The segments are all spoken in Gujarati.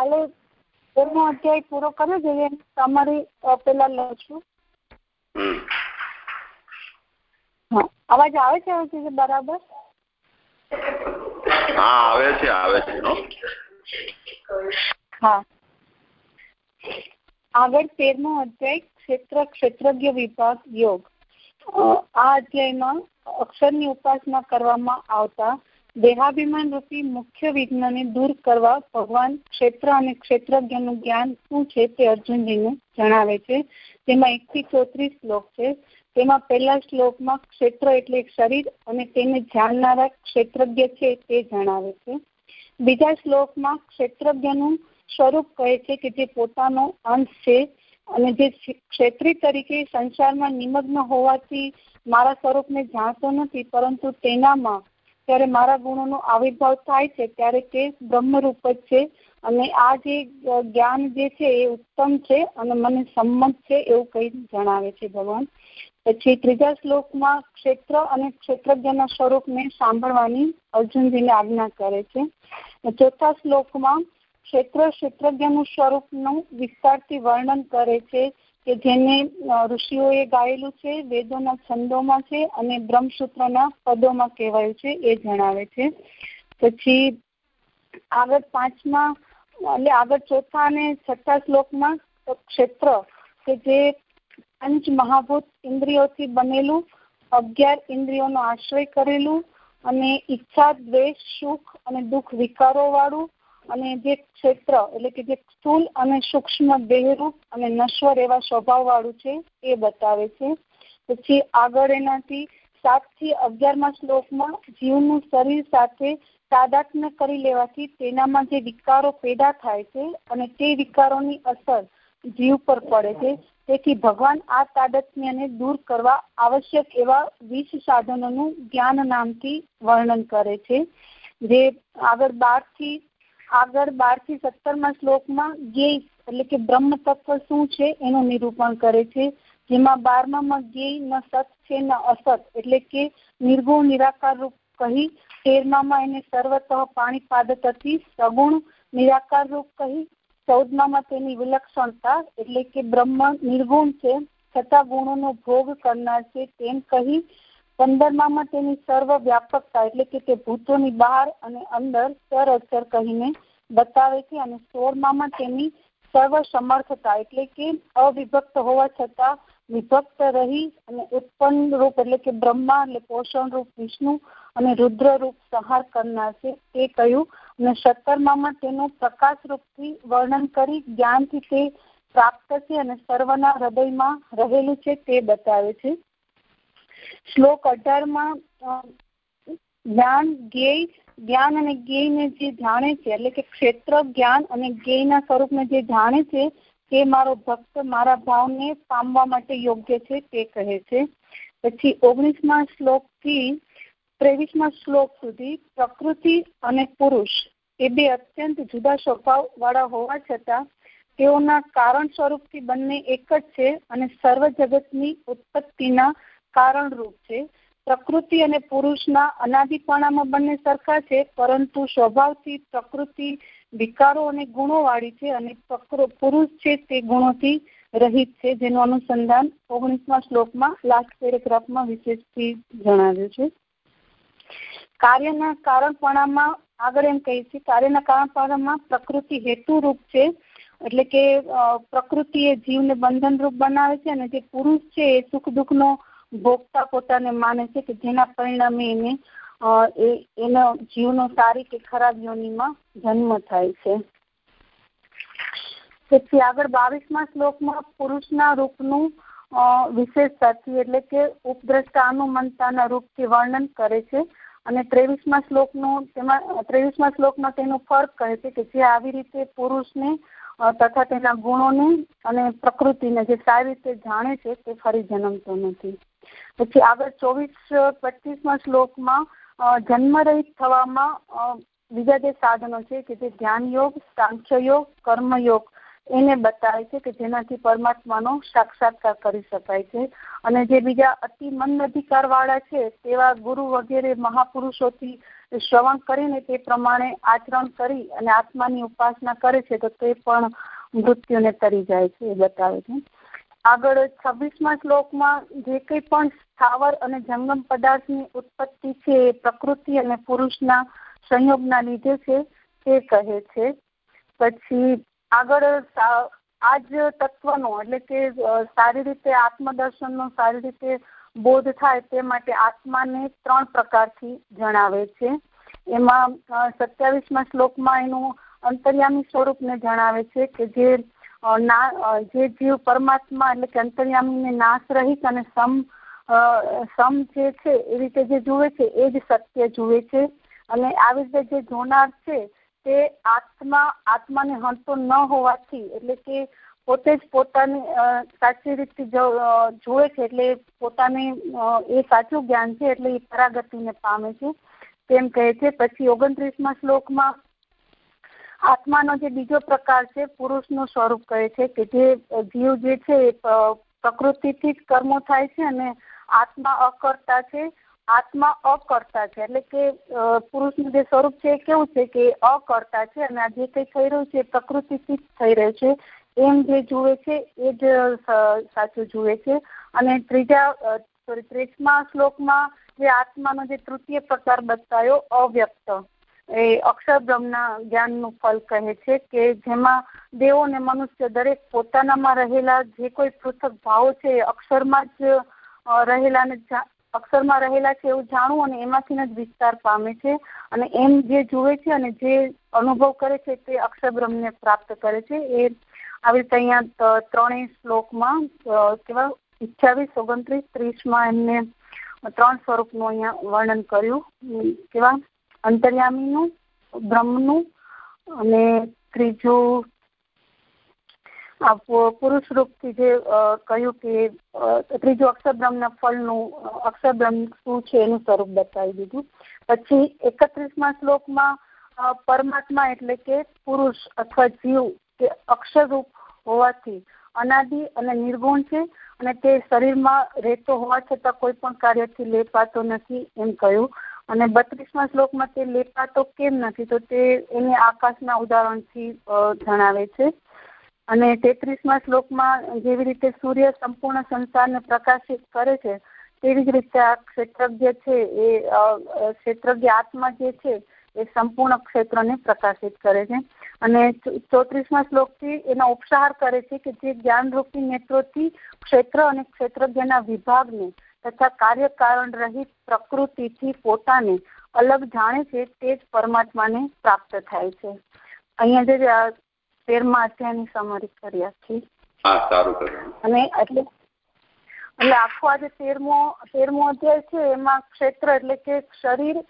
કાલે તેરમો અધ્યાય પૂરો કર્યો જોઈએ તમારી પેલા લઉં છું. હા અવાજ આવે છે બરાબર? હા આવે છે આવે છે. હા. આગળ તેરમો અધ્યાય ક્ષેત્ર ક્ષેત્રજ્ઞ વિભાગ યોગ. આ અધ્યાયમાં અક્ષરની ઉપાસના કરવામાં આવતા દેહાભિમાન રૂપી મુખ્ય વિઘ્નને દૂર કરવા ભગવાન ક્ષેત્ર અને ક્ષેત્રજ્ઞનું જ્ઞાન શું છે તે અર્જુનજીને જણાવે છે. તેમાં એક થી ચોત્રીસ શ્લોક છે. તેમાં પહેલા શ્લોકમાં ક્ષેત્ર એટલે શરીર અને તેને જાણનારા ક્ષેત્રજ્ઞ છે તે જણાવે છે. બીજા શ્લોકમાં ક્ષેત્રજ્ઞનું સ્વરૂપ કહે છે કે જે પોતાનો અંશ છે અને જે ક્ષેત્રી તરીકે સંસારમાં નિમગ્ન હોવાથી મારા સ્વરૂપને જાણતો નથી, પરંતુ તેનામાં ત્યારે મારા ગુણોનો આવિર્ભાવ થાય છે, ત્યારે તે બ્રહ્મરૂપ જ છે. અને આ જે જ્ઞાન જે છે એ ઉત્તમ છે અને મને સંમત છે એવું કઈ જણાવે છે ભગવાન. પછી ત્રીજા શ્લોકમાં ક્ષેત્ર અને ક્ષેત્રજ્ઞના સ્વરૂપને સાંભળવાની અર્જુનજીને આજ્ઞા કરે છે. ચોથા શ્લોકમાં ક્ષેત્ર ક્ષેત્રજ્ઞનું સ્વરૂપનું વિસ્તારથી વર્ણન કરે છે. કે જેને ઋષિઓએ ગાયેલું છે, વેદોના છંદોમાં છે અને બ્રહ્મસૂત્રના પદોમાં કહેવાયું છે, એ જણાવે છે. પછી આગળ પાંચમા, એટલે આગળ ચોથા અને છઠ્ઠા શ્લોકમાં ક્ષેત્ર કે જે પંચ મહાભૂત ઇન્દ્રિયોથી બનેલું, અગિયાર ઇન્દ્રિયોનો આશ્રય કરેલું અને ઈચ્છા, દ્વેષ, સુખ અને દુઃખ વિકારો વાળું અને જે ક્ષેત્ર એટલે કે જે સ્થૂલ અને સૂક્ષ્મ દેહરૂપ અને નશ્વર એવા સ્વભાવ વાળું છે એ બતાવે છે. પછી આગળ એનાથી સાતથી અગિયારમાં શ્લોકમાં જીવનું શરીર સાથે તાદાત્મ્ય કરી લેવાથી તેનામાં જે વિકારો પેદા થાય છે અને તે વિકારોની અસર જીવ પર પડે છે. તેથી ભગવાન આ તાદાત્મ્યને દૂર કરવા આવશ્યક એવા વીસ સાધનોનું જ્ઞાન નામથી વર્ણન કરે છે. જે આગળ બારથી આગળ બારથી સત્તરમાં શ્લોકમાં ધ્યેય એટલે કે બ્રહ્મ તત્વ શું છે એનું નિરૂપણ કરે છે, જેમાં બારમામાં ધ્યેય ન સત છે ન અસત, એટલે કે નિર્ગુણ, નિરાકાર રૂપ કહી તેરમામાં એને સર્વતઃ પાણી પાદતથી સગુણ, નિરાકાર રૂપ કહી ચૌદમામાં તેની વિલક્ષણતા, એટલે કે બ્રહ્મ નિર્ગુણ છે, છતાં ગુણોનો ભોગ કરનાર છે, તેમ કહી પંદરમામાં તેની સર્વ વ્યાપકતા એટલે કે તે ભૂતોની બહાર અને અંદર સર અસર કહીને બતાવે છે અને સોળમામાં તેની સર્વ સમર્થતા એટલે કે અવિભક્ત હોવા છતાં વિભક્ત રહી અને ઉત્પન્ન રૂપ એટલે કે બ્રહ્મા એટલે પોષણ રૂપ વિષ્ણુ અને રુદ્ર રૂપ સંહાર કરનાર છે. તે કહ્યું અને સત્તરમામાં તેનું પ્રકાશ રૂપથી વર્ણન કરી જ્ઞાનથી તે પ્રાપ્ત છે અને સર્વના હૃદયમાં રહેલું છે તે બતાવે છે. શ્લોક અઢારમાં જ્ઞાન જ્ઞેય જ્ઞાન અને જ્ઞેયને જે જાણે છે, એટલે કે ક્ષેત્ર જ્ઞાન અને જ્ઞેયના સ્વરૂપને જે જાણે છે, તે મારો ભક્ત મારા ભાવને પામવા માટે યોગ્ય છે તે કહે છે. પછી ઓગણીસમા શ્લોકથી ત્રેવીસમા શ્લોક સુધી પ્રકૃતિ અને પુરુષ એ બે અત્યંત જુદા સ્વભાવ વાળા હોવા છતાં તેઓના કારણ સ્વરૂપથી બંને એક જ છે અને સર્વ જગતની ઉત્પત્તિના કારણરૂપ છે. પ્રકૃતિ અને પુરુષના અનાદિપણામાં બંને સરખા છે, પરંતુ સ્વભાવથી પ્રકૃતિ વિકારો અને ગુણો વાળી છે અને પુરુષ છે તે ગુણોથી રહિત છે, જેનું અનુસંધાન ઓગણીસમા શ્લોકમાં લાસ્ટ પેરેગ્રાફમાં વિશેષથી જણાવ્યું છે. કાર્યના કારણપણામાં આગળ એમ કહે છે, કાર્યના કારણપણામાં પ્રકૃતિ હેતુરૂપ છે, એટલે કે પ્રકૃતિ એ જીવને બંધનરૂપ બનાવે છે અને જે પુરુષ છે એ સુખ દુઃખનો ભોગતા પોતાને માને છે કે જેના પરિણામે એને એનો જીવનો સારી કે ખરાબ યોનિમાં જન્મ થાય છે. પછી આગળ બાવીસમા શ્લોકમાં પુરુષના રૂપનું વિશેષતાથી એટલે કે ઉપદ્રષ્ટા અનુમંતાના રૂપથી વર્ણન કરે છે. અને ત્રેવીસમા શ્લોકનું તેમાં ત્રેવીસમા શ્લોકમાં તેનું ફર્ક કહે છે કે જે આવી રીતે પુરુષને તથા તેના ગુણોને અને પ્રકૃતિને જે સારી રીતે જાણે છે તે ફરી જન્મતો નથી. પછી આગળ ચોવીસ પચીસમાં શ્લોકમાં જન્મરહિત થવામાં બીજા જે સાધનો છે કે જે ધ્યાન યોગ સાંખ્ય યોગ કર્મયોગ, એને બતાવે છે કે જેનાથી પરમાત્માનો સાક્ષાત્કાર કરી શકાય છે. અને જે બીજા અતિ મન અધિકાર વાળા છે, તેવા ગુરુ વગેરે મહાપુરુષોથી શ્રવણ કરીને તે પ્રમાણે આચરણ કરી અને આત્માની ઉપાસના કરે છે, તો તે પણ મૃત્યુને તરી જાય છે, એ બતાવે છે. આગળ છવ્વીસમા શ્લોકમાં જે કંઈ પણ સ્થાવર અને જંગમ પદાર્થની ઉત્પત્તિ છે એ પ્રકૃતિ અને પુરુષના સંયોગના લીધે છે તે કહે છે. પછી આગળ આ જ તત્વનો એટલે કે સારી રીતે આત્મદર્શનનો સારી રીતે બોધ થાય તે માટે આત્માને ત્રણ પ્રકારથી જણાવે છે. એમાં સત્યાવીસમાં શ્લોકમાં એનું અંતર્યામી સ્વરૂપને જણાવે છે કે જે ના જે જીવ પરમાત્મા એટલે કે અંતર્યામીને નાશ રહિત અને સમ સમ જે છે એ રીતે જે જુએ છે એ જ સત્ય જુએ છે. અને આવી રીતે જે જોનાર છે તે આત્મા, આત્માને હંતો ન હોવાથી એટલે કે પોતે જ પોતાની સાચી રીતે જુએ છે એટલે પોતાને એ સાચું જ્ઞાન છે એટલે એ પરાગતિને પામે છે. તેમ કહે છે, પછી ઓગણત્રીસમાં શ્લોકમાં આત્માનો જે બીજો પ્રકાર છે, પુરુષનું સ્વરૂપ કહે છે કે જે જીવ જે છે એ પ્રકૃતિથી જ કર્મો થાય છે અને આત્મા અકર્તા છે. આત્મા અકર્તા છે, એટલે કે પુરુષનું જે સ્વરૂપ છે એ કેવું છે કે અકર્તા છે અને આ જે કંઈ થઈ રહ્યું છે એ પ્રકૃતિથી જ થઈ રહ્યું છે. એમ જે જુએ છે એ જ સાચું જુએ છે. અને ત્રીજા સોરી ત્રીસમા શ્લોકમાં જે આત્માનો જે તૃતીય પ્રકાર બતાવ્યો અવ્યક્ત. એ અક્ષર બ્રહ્મના જ્ઞાનનું ફલ કહે છે કે જેમાં દેવો ને મનુષ્ય દરેક પોતાનામાં રહેલા જે કોઈ પૃથક ભાવો છે એ અક્ષરમાં જ રહેલા અક્ષરમાં રહેલા છે એવું જાણવું અને એમાંથી જ વિસ્તાર પામે છે અને એમ જે જુએ છે અને જે અનુભવ કરે છે તે અક્ષર બ્રહ્મને પ્રાપ્ત કરે છે. એ આવી રીતે અહીંયા ત્રણેય શ્લોકમાં કેવા? અઠ્યાવીસ ઓગણત્રીસ, ત્રીસમાં એમને ત્રણ સ્વરૂપનું અહીંયા વર્ણન કર્યું. કેવા? અંતર્યામીનું, બ્રહ્મનું અને ત્રીજું પુરુષ રૂપથી જે કહ્યું કે ત્રીજું અક્ષરબ્રહ્મના ફળનું અક્ષરબ્રહ્મ શું છે એનું સ્વરૂપ બતાવી દીધું. પછી એકત્રીસમાં શ્લોકમાં પરમાત્મા એટલે કે પુરુષ અથવા જીવ કે અક્ષરરૂપ હોવાથી અનાદિ અને નિર્ગુણ છે અને તે શરીરમાં રહેતો હોવા છતાં કોઈ પણ કાર્યથી લેપાતો નથી એમ કહ્યું. અને બત્રીસમાં શ્લોકમાં તે લેપાતો કેમ નથી, તો તે એને આકાશના ઉદાહરણથી જણાવે છે. અને તેત્રીસમાં શ્લોકમાં જેવી રીતે સૂર્ય સંપૂર્ણ સંસારને પ્રકાશિત કરે છે, તેવી જ રીતે આ ક્ષેત્રજ્ઞ છે એ ક્ષેત્રજ્ઞ આત્મા જે છે એ સંપૂર્ણ ક્ષેત્રને પ્રકાશિત કરે છે. અને ચોત્રીસમાં શ્લોકથી એનો ઉપસાર કરે છે કે જે જ્ઞાનરૂપી નેત્રોથી ક્ષેત્ર અને ક્ષેત્રજ્ઞના વિભાગને તથા કાર્યકારણ રહિત પ્રકૃતિથી પોતાને અલગ જાણે છે તે જ પરમાત્માને પ્રાપ્ત થાય છે. અહીંયા જે તેરમા અધ્યાયની સમરી કરી આખી અને એટલે એટલે આખો આજે તેરમો તેરમો અધ્યાય છે એમાં ક્ષેત્ર એટલે કે શરીર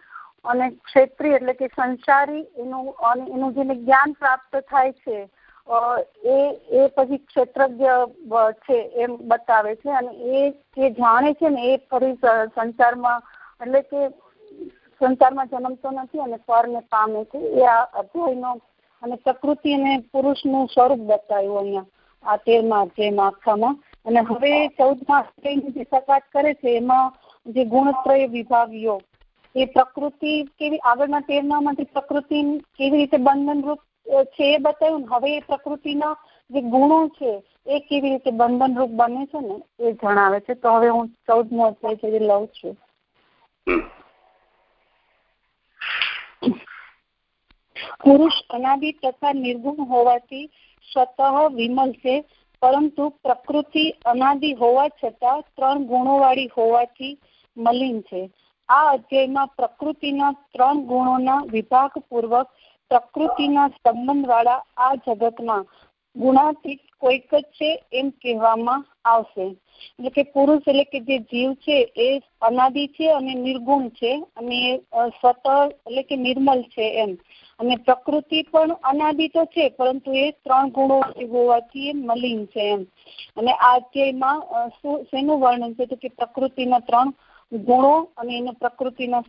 અને ક્ષેત્રી એટલે કે સંસારી એનું અને એનું જેને જ્ઞાન પ્રાપ્ત થાય છે એ એ પછી ક્ષેત્રજ્ઞ છે એમ બતાવે છે અને એ જે જાણે છે ને એ ફરી સંસારમાં, એટલે કે સંસારમાં જન્મતો નથી અને પરને પામે છે. એ આ અધ્યાયનો અને પ્રકૃતિ અને પુરુષનું સ્વરૂપ બતાવ્યું અહીંયા, આ તેરમા અધ્યાયમાં આખામાં અને હવે ચૌદમા અધ્યાયની જે સકાત કરે છે, એમાં જે ગુણત્રય વિભાગ યોગ એ પ્રકૃતિ કેવી, આગળના તેરમાંથી પ્રકૃતિ કેવી રીતે બંધનરૂપ છે એ બતાવ્યું હવે એ પ્રકૃતિના જે ગુણો છે, એ કેવી રીતે બંધનરૂપ બને છે ને, એ જણાવે છે. તો હવે હું ચૌદમો અધ્યાય છે લઉં છું. પુરુષ અનાદિ તથા નિર્ગુણ હોવાથી સ્વતઃ વિમલ છે, પરંતુ પ્રકૃતિ અનાદિ હોવા છતાં ત્રણ ગુણોવાળી હોવાથી મલિન છે. આ અધ્યાયમાં પ્રકૃતિના ત્રણ ગુણોના વિભાગપૂર્વક પ્રકૃતિના સંબંધવાળા આ જગતમાં ગુણાતીત કોઈક જ છે એમ કહેવામાં આવશે. એટલે કે પુરુષ એટલે કે જે જીવ છે એ અનાદિ છે અને નિર્ગુણ છે અને સ્વત એટલે કે નિર્મલ છે એમ. અને પ્રકૃતિ પણ અનાદિ તો છે, પરંતુ એ ત્રણ ગુણો હોવાથી એ મલિન છે એમ. અને આ અધ્યાયમાં શું, શેનું વર્ણન છે તો કે પ્રકૃતિના ત્રણ ગુણો અને એના પ્રકૃતિના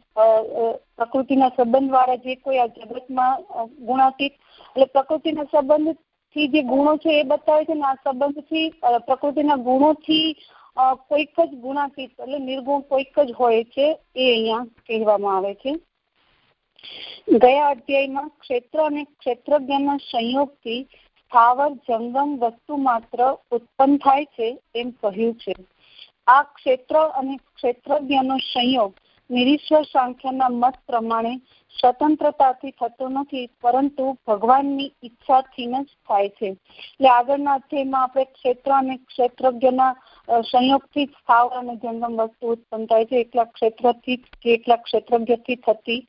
પ્રકૃતિના સંબંધ વાળા જે કોઈ આ જગતમાં ગુણાતીત, એટલે પ્રકૃતિના સંબંધથી જે ગુણો છે એ બતાવે છે ને આ સંબંધથી પ્રકૃતિના ગુણોથી કોઈક જ ગુણાતીત એટલે નિર્ગુણ કોઈક જ હોય છે એ અહીંયા કહેવામાં આવે છે. ગયા અધ્યાયમાં ક્ષેત્ર અને ક્ષેત્રજ્ઞના સંયોગથી સ્થાવર જંગમ વસ્તુ માત્ર ઉત્પન્ન થાય છે એમ કહ્યું છે. આ ક્ષેત્ર અને ક્ષેત્રજ્ઞનો સંયોગ નિરીશ્વર સાંખ્યના મત પ્રમાણે સ્વતંત્રતાથી થતો નથી, પરંતુ ભગવાનની ઈચ્છાથી જ થાય છે. એટલે આગળના અધ્યાયમાં આપણે ક્ષેત્ર અને ક્ષેત્રજ્ઞના સંયોગથી જ સ્થાવર અને જંગમ વસ્તુ ઉત્પન્ન થાય છે. એકલા ક્ષેત્રથી કે એકલા ક્ષેત્રજ્ઞથી થતી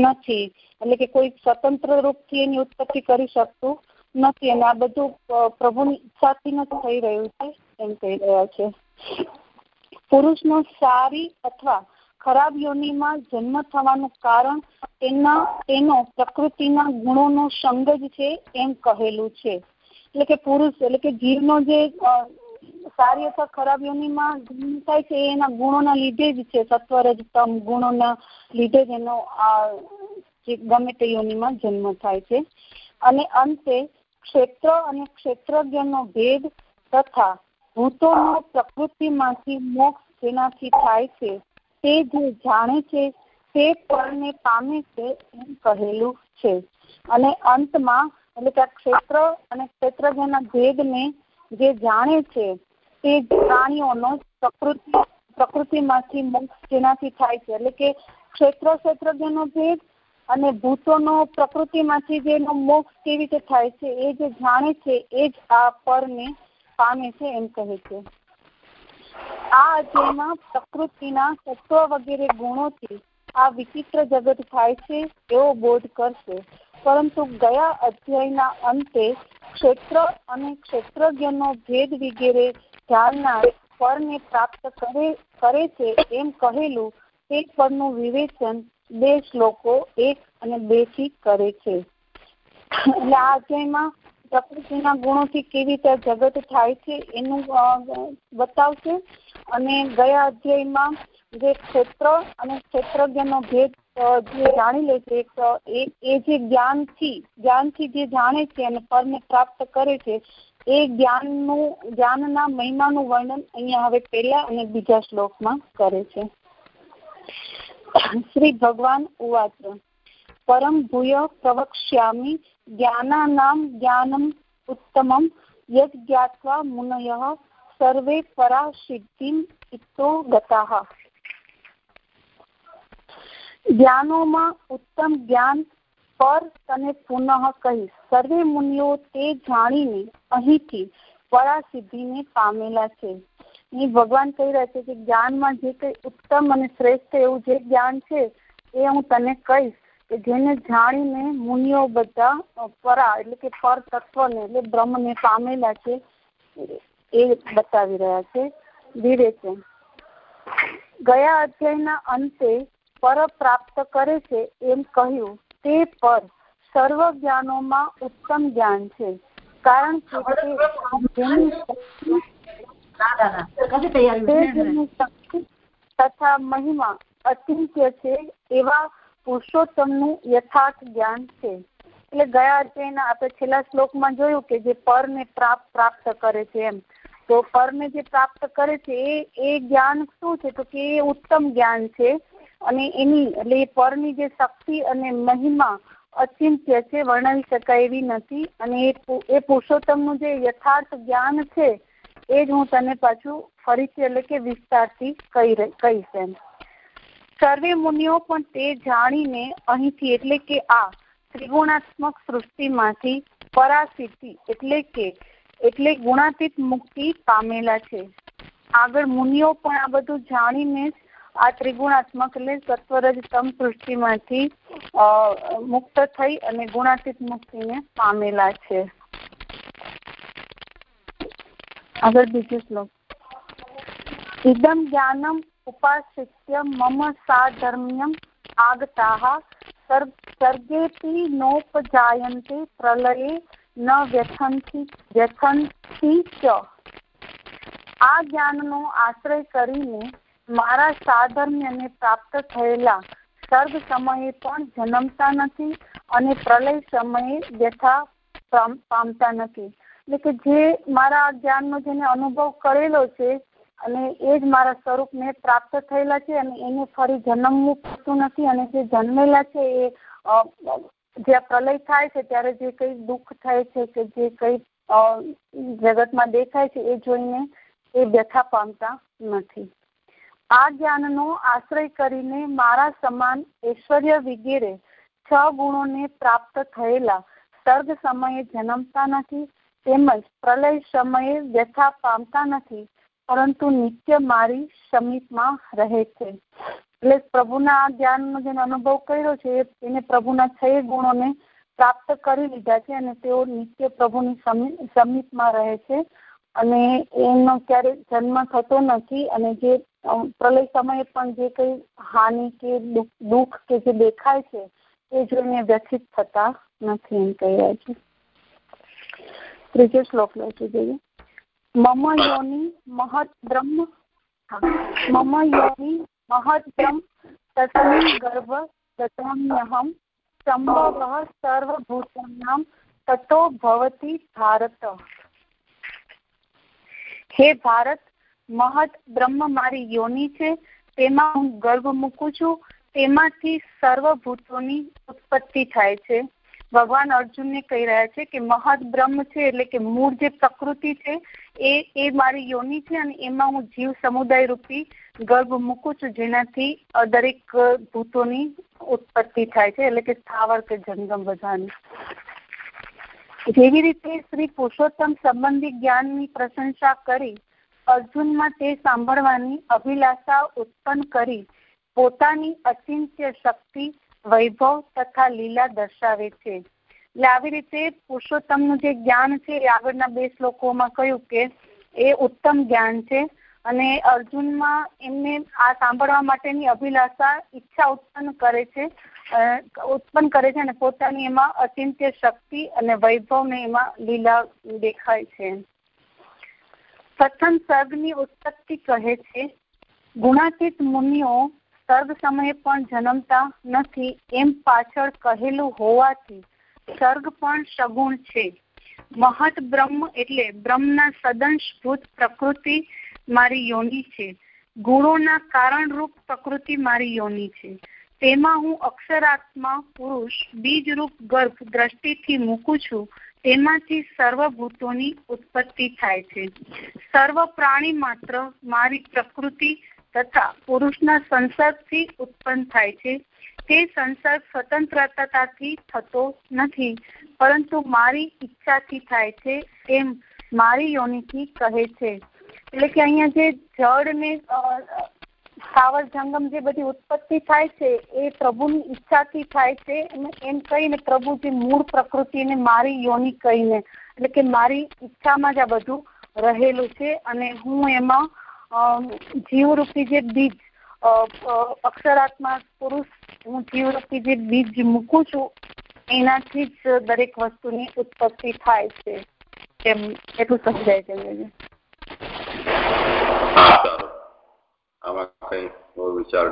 નથી. એટલે કે કોઈ સ્વતંત્ર રૂપથી એની ઉત્પત્તિ કરી શકતું નથી. અને આ બધું પ્રભુની ઈચ્છાથી જ થઈ રહ્યું છે, એમ કહી રહ્યા છે. પુરુષનો સારી અથવા ખરાબ યોનિમાં જન્મ થવાનું કારણ તેના, તેનો પ્રકૃતિના ગુણોનો સંગ જ છે એમ કહેલું છે. એટલે કે પુરુષ, એટલે કે જીવનો જે સારી અથવા ખરાબ યોનિમાં જન્મ થાય છે એના ગુણોના લીધે જ છે સત્વરજ તમ ગુણોના લીધે જ એનો આ, જે ગમે તે યોનિમાં જન્મ થાય છે. અને અંતે ક્ષેત્ર અને ક્ષેત્રજ્ઞનો ભેદ તથા ભૂતોનો પ્રકૃતિમાંથી મોક્ષ જેનાથી થાય છે તે જે જાણે છે તે ફળને પામે છે એમ કહેલું છે. અને અંતમાં એટલે કે ક્ષેત્ર અને ક્ષેત્રજ્ઞના ભેદને જે જાણે છે તે પ્રાણીઓનો પ્રકૃતિ, પ્રકૃતિમાંથી મોક્ષ જેનાથી થાય છે. એટલે કે ક્ષેત્ર, ક્ષેત્રજ્ઞનો ભેદ અને ભૂતોનો પ્રકૃતિમાંથી જેનો મોક્ષ કેવી રીતે થાય છે એ જે જાણે છે એ જ આ પરને પામે છે એમ કહે છે. આ અધ્યાયમાં પ્રકૃતિના તત્વ વગેરે ગુણોથી આ વિચિત્ર જગત થાય છે એવો બોધ કરશે. પરંતુ ગયા અધ્યાયના અંતે ક્ષેત્ર અને ક્ષેત્રજ્ઞનો ભેદ વગેરે જાણનાર પરને પ્રાપ્ત કરે કરે છે એમ કહેલું તે પરનું વિવેચન બે શ્લોકો એક અને બેથી કરે છે. એટલે આ અધ્યાયમાં પ્રકૃતિના ગુણોથી કેવી રીતે જગત થાય છે એનું બતાવશે? અને ગયા અધ્યાયમાં જે ક્ષેત્ર અને ક્ષેત્રજ્ઞનો ભેદ જાણી લે છે એ જે જ્ઞાનથી જ્ઞાનથી જે જાણે છે અને પરને પ્રાપ્ત કરે છે, એ જ્ઞાનનું, જ્ઞાનના મહિમાનું વર્ણન અહીંયા હવે પહેલા અને બીજા શ્લોકમાં કરે છે. શ્રી ભગવાન ઉવાચ, પરમ ભૂય પ્રવક્ષ્યામિ જ્ઞાનાનામ જ્ઞાનમ ઉત્તમમ યદ મુનય સર્વે પરા સિદ્ધિમ ઇતો ગતા જ્ઞાનોમાં ઉત્તમ જ્ઞાન પર તને પુનઃ કહી સર્વે મુનિઓ તે જાણીને અહીંથી પરા સિદ્ધિને પામેલા છે એ ભગવાન કહી રહ્યા છે કે જ્ઞાનમાં જે કંઈ ઉત્તમ અને શ્રેષ્ઠ એવું જે જ્ઞાન છે એ હું તને કહીશ કે જેને જાણીને મુનિઓ બધા પરા એટલે કે પર તત્વને એટલે બ્રહ્મને પામેલા છે એ બતાવી રહ્યા છે. વિવેચન ગયા અધ્યાયના અંતે પર પ્રાપ્ત કરે છે એમ કહ્યું. તે પર સર્વ જ્ઞાનોમાં ઉત્તમ જ્ઞાન છે. કારણ કે તથા મહિમા અચિંત્ય છે એવા પુરુષોત્તમનું યથાર્થ જ્ઞાન છે. એટલે ગયા અધ્યાયના આપણે છેલ્લા શ્લોકમાં જોયું કે જે પર ને પ્રાપ્ત પ્રાપ્ત કરે છે એમ. તો પરને જે પ્રાપ્ત કરે છે, એ એ જ્ઞાન શું છે? તો કે એ ઉત્તમ જ્ઞાન છે અને એની, એટલે એ પરની જે શક્તિ અને મહિમા અચિંત્ય છે, વર્ણવી શકાય એવી નથી અને એ પુરુષોત્તમનું જે યથાર્થ જ્ઞાન છે, એ જ હું તને પાછું ફરીથી એટલે કે વિસ્તારથી કહી કહીશ એમ. સર્વે મુનિઓ પણ તે જાણીને અહીંથી એટલે કે આ ત્રિગુણાત્મક સૃષ્ટિમાંથી પરાસિદ્ધિ એટલે કે એટલે ગુણાતીત મુક્તિ પામેલા છે. આગળ મુનિઓ પણ આ બધું જાણીને આ ત્રિગુણાત્મક એટલે સત્વરજ સૃષ્ટિમાંથી મુક્ત થઈ અને ગુણાતીત મુક્તિને પામેલા છે. આગળ બીજો શ્લોક. ઇદમ જ્ઞાનમ ઉપાસિત્ય મમ સાધર્મ્યમ આગતા સર્ગેપી નોપજાયંતે પ્રલયે ન વ્યથનથી વ્યથનથી ચ આ જ્ઞાનનો આશ્રય કરીને મારા સાધર્મ્યને પ્રાપ્ત થયેલા સર્ગ સમયે પણ જન્મતા નથી અને પ્રલય સમયે વ્યથા પામતા નથી. એટલે કે જે મારા જ્ઞાનનો જેને અનુભવ કરેલો છે અને એ જ મારા સ્વરૂપને પ્રાપ્ત થયેલા છે અને એને ફરી જન્મવું પડતું નથી અને જે જન્મેલા છે એ જે પ્રલય થાય છે, ત્યારે જે કઈ દુઃખ થાય છે કે જે કઈ જગતમાં દેખાય છે, એ જોઈને એ વ્યથા પામતા નથી. આ જ્ઞાનનો આશ્રય કરીને મારા સમાન ઐશ્વર્ય વગેરે છ ગુણોને પ્રાપ્ત થયેલા સર્ગ સમયે જન્મતા નથી, તેમજ પ્રલય સમયે વ્યથા પામતા નથી, પરંતુ નિત્ય મારી સમીપમાં રહે છે. એટલે પ્રભુના જ્ઞાનનો જેનો અનુભવ કર્યો છે, એને પ્રભુના છ ગુણોને પ્રાપ્ત કરી લીધા છે અને તેઓ નિત્ય પ્રભુની સમીપમાં રહે છે. અને એનો ક્યારે જન્મ થતો નથી અને જે પ્રલય સમયે પણ જે કઈ હાનિ કે દુઃખ કે જે દેખાય છે, એ જોઈને વ્યથિત થતા નથી એમ કહી રહ્યા છે. ત્રીજો શ્લોક લે છે, જોઈએ. મમ યોની મહત બ્રહ્મ મમ યોની બ્રહ્મ તસ્મિન ગર્ભ દધામ્યહમ સંભવ સર્વભૂતાનામ તતો ભવતી ભારત હે ભારત મહત બ્રહ્મ મારી યોની છે તેમાં હું ગર્ભ મૂકું છું તેમાંથી સર્વભૂતોની ઉત્પત્તિ થાય છે ભગવાન અર્જુનને કહી રહ્યા છે કે મહદ બ્રહ્મ છે એટલે કે મૂળ જે પ્રકૃતિ છે, એ એ મારી યોની છે અને એમાં હું જીવ સમુદાય રૂપી ગર્ભ મૂકું છું, જેનાથી દરેક ભૂતોની ઉત્પત્તિ થાય છે, એટલે કે સ્થાવર કે જંગમ બધાની. જેવી રીતે શ્રી પુરુષોત્તમ સંબંધી જ્ઞાનની પ્રશંસા કરી, અર્જુનમાં તે સાંભળવાની અભિલાષા ઉત્પન્ન કરી, પોતાની અચિંત્ય શક્તિ વૈભવ તથા લીલા દર્શાવે છે. એટલે આવી રીતે પુરુષોત્તમનું જે જ્ઞાન છે એ આગળના બે શ્લોકોમાં કહ્યું કે એ ઉત્તમ જ્ઞાન છે અને અર્જુનમાં એમને આ સાંભળવા માટેની અભિલાષા ઈચ્છા ઉત્પન્ન કરે છે ઉત્પન્ન કરે છે અને પોતાની એમાં અચિંત્ય શક્તિ અને વૈભવને એમાં લીલા દેખાય છે. પ્રથમ સર્ગની ઉત્પત્તિ કહે છે, ગુણાતીત મુનિઓ સર્ગ સમયે પણ જન્મતા નથી એમ પાછળ કહેલું હોવાથી સર્ગ પણ સગુણ છે. મહત બ્રહ્મ એટલે બ્રહ્મના સદંશભૂત પ્રકૃતિ મારી યોની છે. ગુણોના કારણરૂપ પ્રકૃતિ મારી યોની છે. તેમાં હું અક્ષરાત્મા, પુરુષ, બીજરૂપ, ગર્ભ, દ્રષ્ટિથી મૂકું છું, તેમાંથી સર્વભૂતોની ઉત્પત્તિ થાય છે. સર્વ પ્રાણી માત્ર મારી પ્રકૃતિ તથા પુરુષના સંસર્ગથી ઉત્પન્ન થાય છે. તે સંસર્ગ સ્વતંત્રતાથી થતો નથી, પરંતુ મારી ઈચ્છાથી થાય છે એમ મારી યોનિથી કહે છે. એટલે કે અહીંયા જે જળ ને સ્થાવર જંગમ જે બધી ઉત્પત્તિ થાય છે, એ પ્રભુની ઈચ્છાથી થાય છે એમ કહીને પ્રભુ જે મૂળ પ્રકૃતિને મારી યોની કહીને, એટલે કે મારી ઈચ્છામાં જ આ બધું રહેલું છે અને હું એમાં જીવરૂપી જે બીજ અક્ષરાત્મા પુરુષ, હું જીવરૂપી જે બીજ મૂકું છું, એનાથી જ દરેક વસ્તુની ઉત્પત્તિ થાય છે. એમ, એટલું સમજાય છે આમાં કઈ વિચાર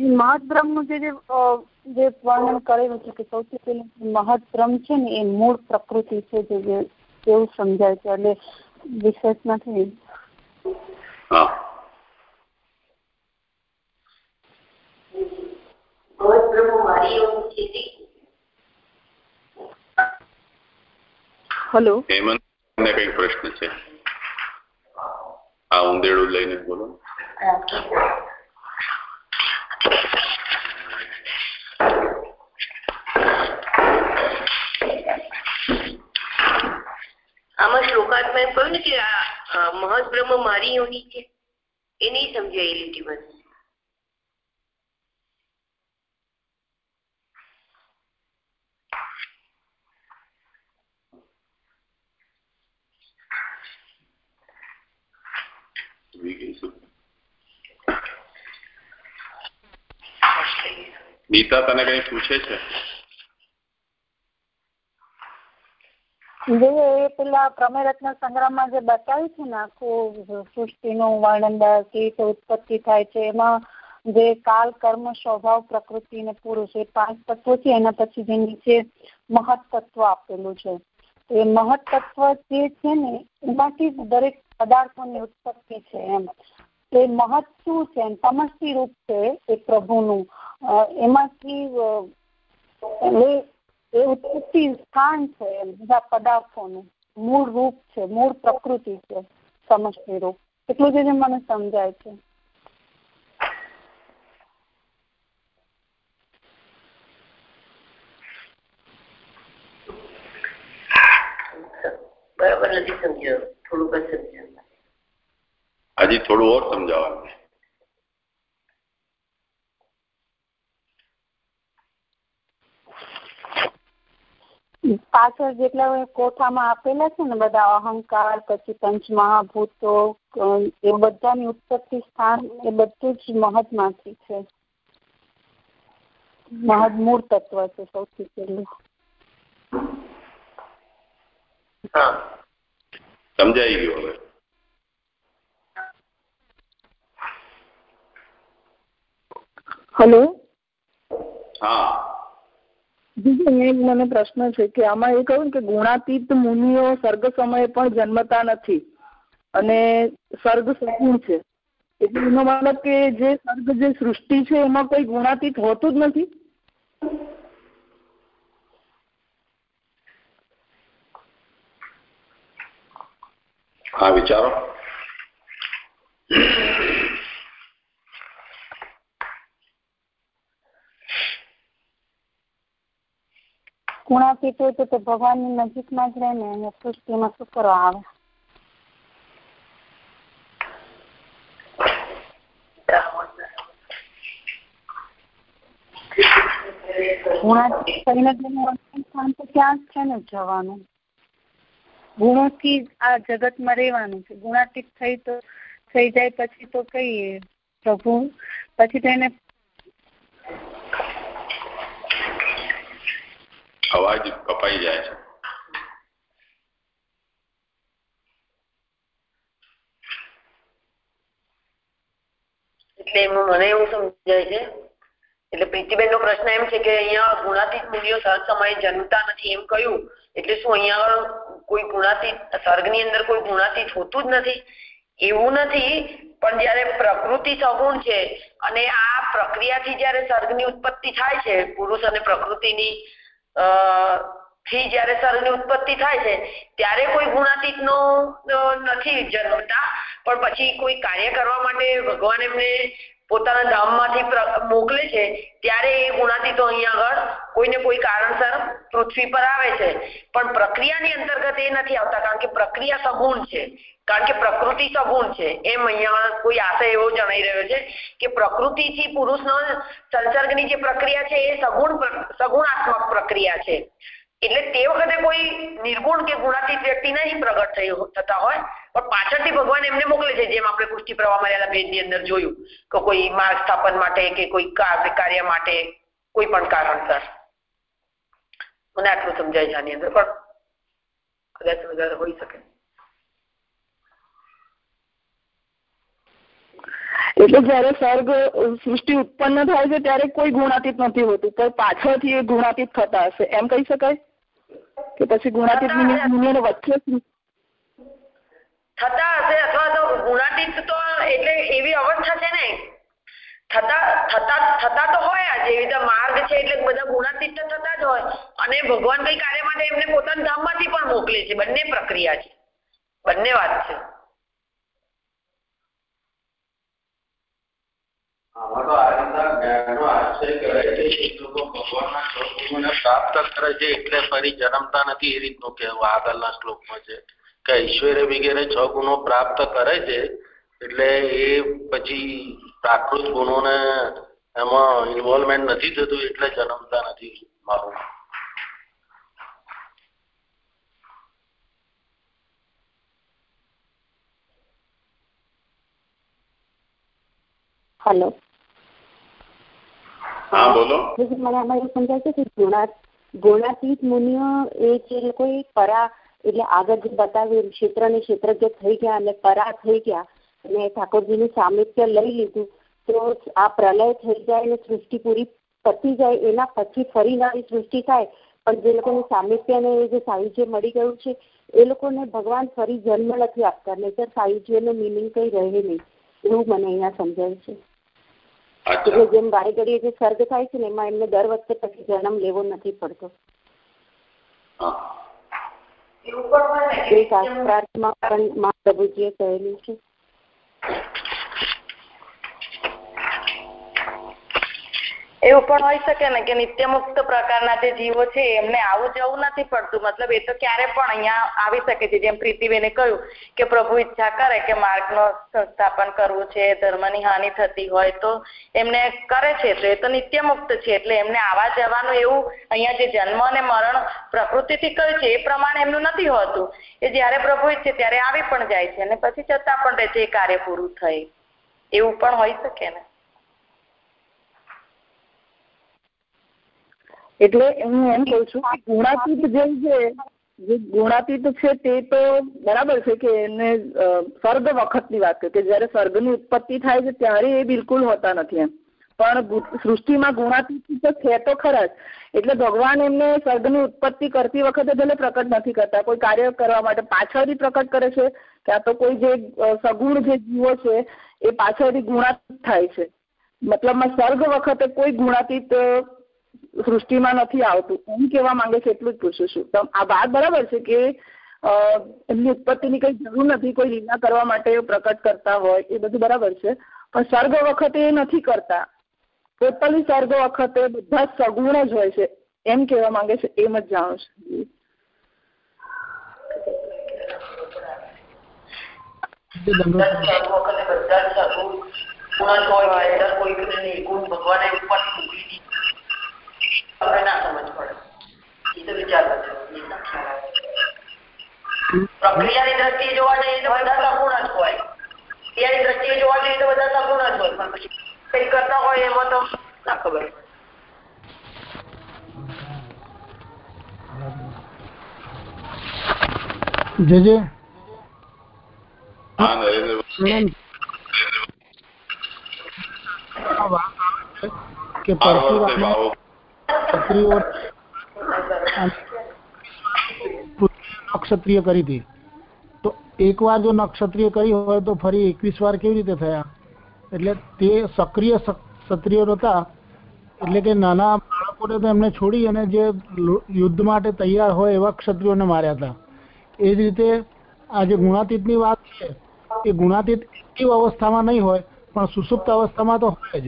મહતબ્રહ્મ જે જે વર્ણન કરેલું છે કે સૌથી પહેલું મહતબ્રહ્મ છે ને એ મૂળ પ્રકૃતિ છે જે એવું સમજાય છે. એટલે વિશેષ નથી. હલો હેમંત કઈ પ્રશ્ન છે? આ ઉંદેડું લઈને બોલો. આમાં શ્લોકાત્મા એમ કહ્યું ને કે આ મહદ બ્રહ્મ મારી યોની છે. એ નહીં સમજાયેલી હતી મને. નીતા તને કઈ પૂછે છે? જે પેલા પ્રમેયરત્ન સંગ્રહમાં જે બતાવ્યું છે ને આખું સૃષ્ટિનું વર્ણન કેવી ઉત્પત્તિ થાય છે, એમાં જે કાલ, કર્મ, સ્વભાવ, પ્રકૃતિ અને પુરુષ, એ પાંચ તત્વો છે, એના પછી જે નીચે મહત તત્વ આપેલું છે. એ મહત તત્વ જે છે ને, એમાંથી દરેક પદાર્થોની ઉત્પત્તિ છે એમ. તે મહત શું છે? તમસ્તી રૂપ છે એ પ્રભુનું. એમાંથી એ ઉત્પત્તિ સ્થાન છે એમ બધા પદાર્થોનું. મૂળ રૂપ છે મૂળ પ્રકૃતિ છે સમષ્ટિ રૂપ. એટલું જ મને સમજાય છે. બરાબર નથી સમજ્યો. થોડુંક જ સમજાવ હજી થોડું ઓર સમજાવવાનું પાછળ જેટલા કોઠામાં આપેલા છે ને બધા અહંકાર પછી પંચમહાભૂતો એ બધાની ઉત્પત્તિ સ્થાન એ બધું જ મહદમાંથી છે. મહદ મૂળ તત્વ છે સૌથી પહેલું. સમજાઈ ગયું હવે. હલો? હા. મને પ્રશ્ન છે કે આમાં એ કહ્યું કે ગુણાતીત મુનિઓ સર્ગ સમયે પણ જન્મતા નથી. અને સર્ગ સગુણ છે. એટલે એનો મતલબ કે જે સર્ગ જે સૃષ્ટિ છે એમાં કોઈ ગુણાતીત હોતું જ નથી? હા, વિચારો. ગુણાતીત હોય તો ભગવાનની નજીકમાં જ રહે ને અને સૃષ્ટિમાં શું કરવા આવે ગુણાતીત કરીને સ્થાન તો ત્યાં જ છે ને જવાનું ગુણોથી આ જગતમાં રહેવાનું છે ગુણાતીત થઈ તો થઈ જાય પછી તો કહીએ પ્રભુ પછી તો એને અવાજ કપાઈ જાય છે. એટલે એમાં મને એવું સમજાય છે, એટલે પ્રીતિબેન નો પ્રશ્ન છે કે અહીંયા ગુણાતીત નથી એમ કહ્યું, એટલે શું અહીંયા કોઈ ગુણાતીત સર્ગની અંદર કોઈ ગુણાતીત હોતું જ નથી? એવું નથી, પણ જયારે પ્રકૃતિ સગુણ છે અને આ પ્રક્રિયાથી જયારે સર્ગની ઉત્પત્તિ થાય છે, પુરુષ અને પ્રકૃતિની થી જયારે સર્ગની ઉત્પત્તિ થાય છે, ત્યારે કોઈ ગુણાતીત નો નથી જન્મતા. પણ પછી કોઈ કાર્ય કરવા માટે ભગવાન એમને પોતાના ધામમાંથી મોકલે છે, ત્યારે એ ગુણાતીતો અહીંયા આગળ કોઈને કોઈ કારણસર પૃથ્વી પર આવે છે. પણ પ્રક્રિયાની અંતર્ગત એ નથી આવતા, કારણ કે પ્રક્રિયા સગુણ છે. કારણ કે પ્રકૃતિ સગુણ છે. એમ અહીંયા કોઈ આશય એવો જણાઈ રહ્યો છે કે પ્રકૃતિથી પુરુષનો સંસર્ગની જે પ્રક્રિયા છે, એ સગુણ સગુણાત્મક પ્રક્રિયા છે. એટલે તે વખતે કોઈ નિર્ગુણ કે ગુણાતીત વ્યક્તિ નહીં પ્રગટ થઈ થતા હોય. પણ પાછળથી ભગવાન એમને મોકલે છે, જેમ આપણે પુષ્ટિ પ્રવાહ મળેલા ભેદની અંદર જોયું, કે કોઈ માર્ગ સ્થાપન માટે કે કોઈ કાર્ય માટે કોઈ પણ કારણસર. મને આટલું સમજાય છે આની અંદર, પણ કદાચ વધારે હોઈ શકે. એટલે જયારે સર્ગ સૃષ્ટિ ઉત્પન્ન થાય છે, ત્યારે કોઈ ગુણાતીત નથી હોતું, પણ પાછળથી એ ગુણાતીત થતા હશે. એમ કહી શકાય? કે પછી ગુણાતીત મુનિઓને વચ્ચે થતા હશે અથવા તો ગુણાતીત તો એટલે એવી અવસ્થા છે ને. થતા થતા થતા તો હોય જ એવી રીતે માર્ગ છે એટલે બધા ગુણાતીત તો થતા જ હોય. અને ભગવાન કઈ કાર્ય માટે એમને પોતાના ધામમાંથી પણ મોકલે છે. બંને પ્રક્રિયા છે. બંને વાત છે. પ્રાપ્ત કરે છે એટલે જન્મતા નથી એ રીતનું કહેવું આગળના શ્લોકમાં છે. કે ઈશ્વરે વગેરે છ ગુણો પ્રાપ્ત કરે છે એટલે એ પછી પ્રાકૃત ગુણોને એમાં ઇન્વોલ્વમેન્ટ નથી થતું એટલે જન્મતા નથી મારું. હલો. હા બોલો. મને આમાં એવું સમજાય છે કે ગુણા ગુણાતીત મુનિઓ એ જે લોકો પરા એટલે આગળ જે બતાવ્યું ક્ષેત્ર ને ક્ષેત્રજ્ઞ થઈ ગયા અને પરા થઈ ગયા અને ઠાકોરજીનું સામિત્ય લઈ લીધું તો આ પ્રલય થઈ જાય અને સૃષ્ટિ પૂરી પતી જાય એના પછી ફરી નવી સૃષ્ટિ થાય પણ જે લોકોને સામિપ્ય ને જે સાયુજ્ય મળી ગયું છે એ લોકોને ભગવાન ફરી જન્મ નથી આપતા નહીતર સાયુજ્યનું મિનિંગ કઈ રહે નહીં એવું મને અહીંયા સમજાય છે. એટલે જેમ વારે ઘડીએ જે સર્ગ થાય છે ને એમાં એમને દર વખતે પછી જન્મ લેવો નથી પડતો. એ શાસ્ત્રાર્થમાં પણ મહાપ્રભુજીએ કહેલું છે. એવું પણ હોઈ શકે ને કે નિત્યમુક્ત પ્રકારના જે જીવો છે, એમને આવું જવું નથી પડતું. મતલબ એ તો ક્યારે પણ અહીંયા આવી શકે છે. જેમ પ્રીતિબેને કહ્યું કે પ્રભુ ઈચ્છા કરે કે માર્ગનો સંસ્થાપન કરવું છે, ધર્મની હાનિ થતી હોય તો એમને કરે છે. તો એ તો નિત્યમુક્ત છે. એટલે એમને આવા જવાનું એવું અહીંયા જે જન્મ અને મરણ પ્રકૃતિથી કહ્યું છે, એ પ્રમાણે એમનું નથી હોતું. એ જ્યારે પ્રભુ ઈચ્છે ત્યારે આવી પણ જાય છે. અને પછી જતા પણ રહે છે, એ કાર્ય પૂરું થઈ. એવું પણ હોઈ શકે ને? એટલે હું એમ કઉ છું કે ગુણાતીત જે છે, જે ગુણાતીત છે તે તો બરાબર છે કે એને સર્ગ વખતની વાત કે જયારે સર્ગની ઉત્પત્તિ થાય છે ત્યારે એ બિલકુલ હોતા નથી એમ. પણ સૃષ્ટિમાં ગુણાતીત તો છે તો ખરા જ. એટલે ભગવાન એમને સર્ગની ઉત્પત્તિ કરતી વખતે ભલે પ્રકટ નથી કરતા, કોઈ કાર્ય કરવા માટે પાછળથી પ્રકટ કરે છે કે આ તો કોઈ જે સગુણ જે જીવો છે એ પાછળથી ગુણાતીત થાય છે. મતલબમાં સર્ગ વખતે કોઈ ગુણાતીત સૃષ્ટિમાં નથી આવતું. એમ કેવા માંગે છે એટલું જ પૂછું છું. આ વાત બરાબર છે કે એમની ઉત્પત્તિની કઈ જરૂર નથી કોઈ લીલા કરવા માટે પ્રકટ કરતા હોય એ બધું બરાબર છે. પણ સર્ગ વખતે એ નથી કરતા. ટોટલી સર્ગ વખતે બધા સગુણ જ હોય છે. એમ કેવા માંગે છે એમ જ જાણું છું. આપણે ના સમજ પડે. એ તો વિચાર પ્રક્રિયાની દ્રષ્ટિએ જોવા જઈએ તો બધા સગુણ જ હોય. ક્રિયાની દ્રષ્ટિએ જોવા જઈએ તો બધા સગુણ જ હોય. પણ પછી કઈ કરતા હોય એમાં તો ના ખબર. જજે? હા નરેન્દ્ર કે પરશુરામ ક્ષત્રિયો કરી હતી. તો એક વાર જો નક્ષત્રિય કરી હોય તો ફરી એકવીસ વાર કેવી રીતે થયા? એટલે તે સક્રિય ક્ષત્રિય હતા એટલે કે નાના બાળકોને તો એમને છોડી અને જે યુદ્ધ માટે તૈયાર હોય એવા ક્ષત્રિયોને માર્યા હતા. એ જ રીતે આ જે ગુણાતીતની વાત છે, એ ગુણાતીત એક્ટિવ અવસ્થામાં નહીં હોય, પણ સુસુપ્ત અવસ્થામાં તો હોય જ.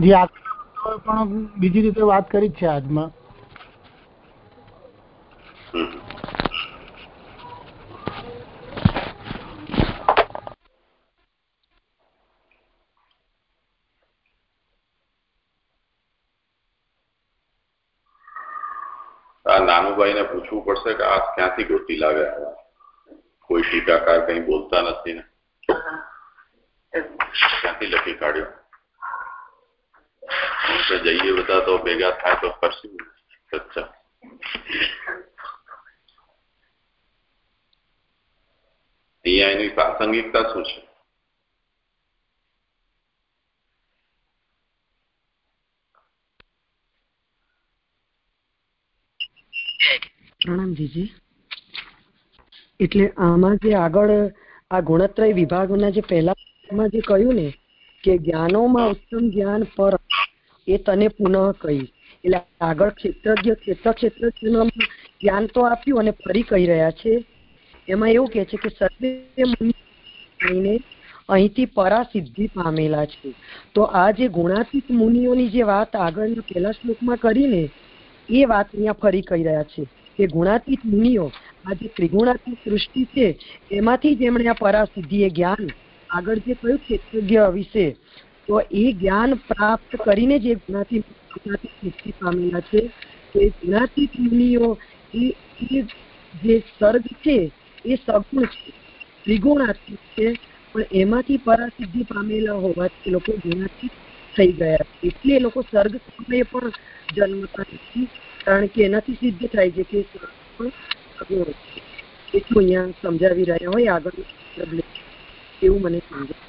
જે આપણે પણ બીજી રીતે વાત કરી છે આજમાં. આ નાનુભાઈ ને પૂછવું પડશે કે આ ક્યાંથી ગોતી લાગે કોઈ ટીકાકાર કઈ બોલતા નથી ને? ક્યાંથી લખી કાઢ્યો? આપણે જઈએ બધા તો ભેગા થાય તો કરશું સચ્ચા અહીંયા એની પ્રાસંગિકતા શું છે? એટલે આમાં જે આગળ આ ગુણત્રય વિભાગના જે પહેલા જે કહ્યું ને કે જ્ઞાનોમાં ઉત્તમ જ્ઞાન પર એ તને પુનઃ કહીશ. એટલે આગળ ક્ષેત્રજ્ઞ ક્ષેત્ર ક્ષેત્રજ્ઞ જ્ઞાન તો આપ્યું અને ફરી કહી રહ્યા છે. એમાં એવું કે છે કે સર્વે અહીંથી પરાસિદ્ધિ પામેલા છે. તો આ જે ગુણાતીત મુનિઓની જે વાત આગળના પહેલા શ્લોકમાં કરીને, એ વાત અહીંયા ફરી કહી રહ્યા છે કે ગુણાતીત મુનિઓ, આ જે ત્રિગુણાત્મક સૃષ્ટિ છે, એમાંથી જ એમણે આ પરાસિદ્ધિ એ જ્ઞાન આગળ જે કયું ક્ષેત્રજ્ઞ વિશે તો એ જ્ઞાન પ્રાપ્ત કરીને જે જ્ઞાતિ મુક્તિ પામેલા છે એ જ્ઞાતિ મુનિઓ, એ જે સર્ગ છે, એ સગુણ છે, ત્રિગુણાત્મક છે, પણ એમાંથી પરાસિદ્ધિ પામેલા હોવાથી લોકો જ્ઞાતિ થઈ ગયા. એટલે એ લોકો સર્ગ સમયે પણ જન્મતા નથી, કારણ કે એનાથી સિદ્ધ થાય છે કે સગુણ છે. એટલું અહીંયા સમજાવી રહ્યા હોય આગળ એવું મને સમજાય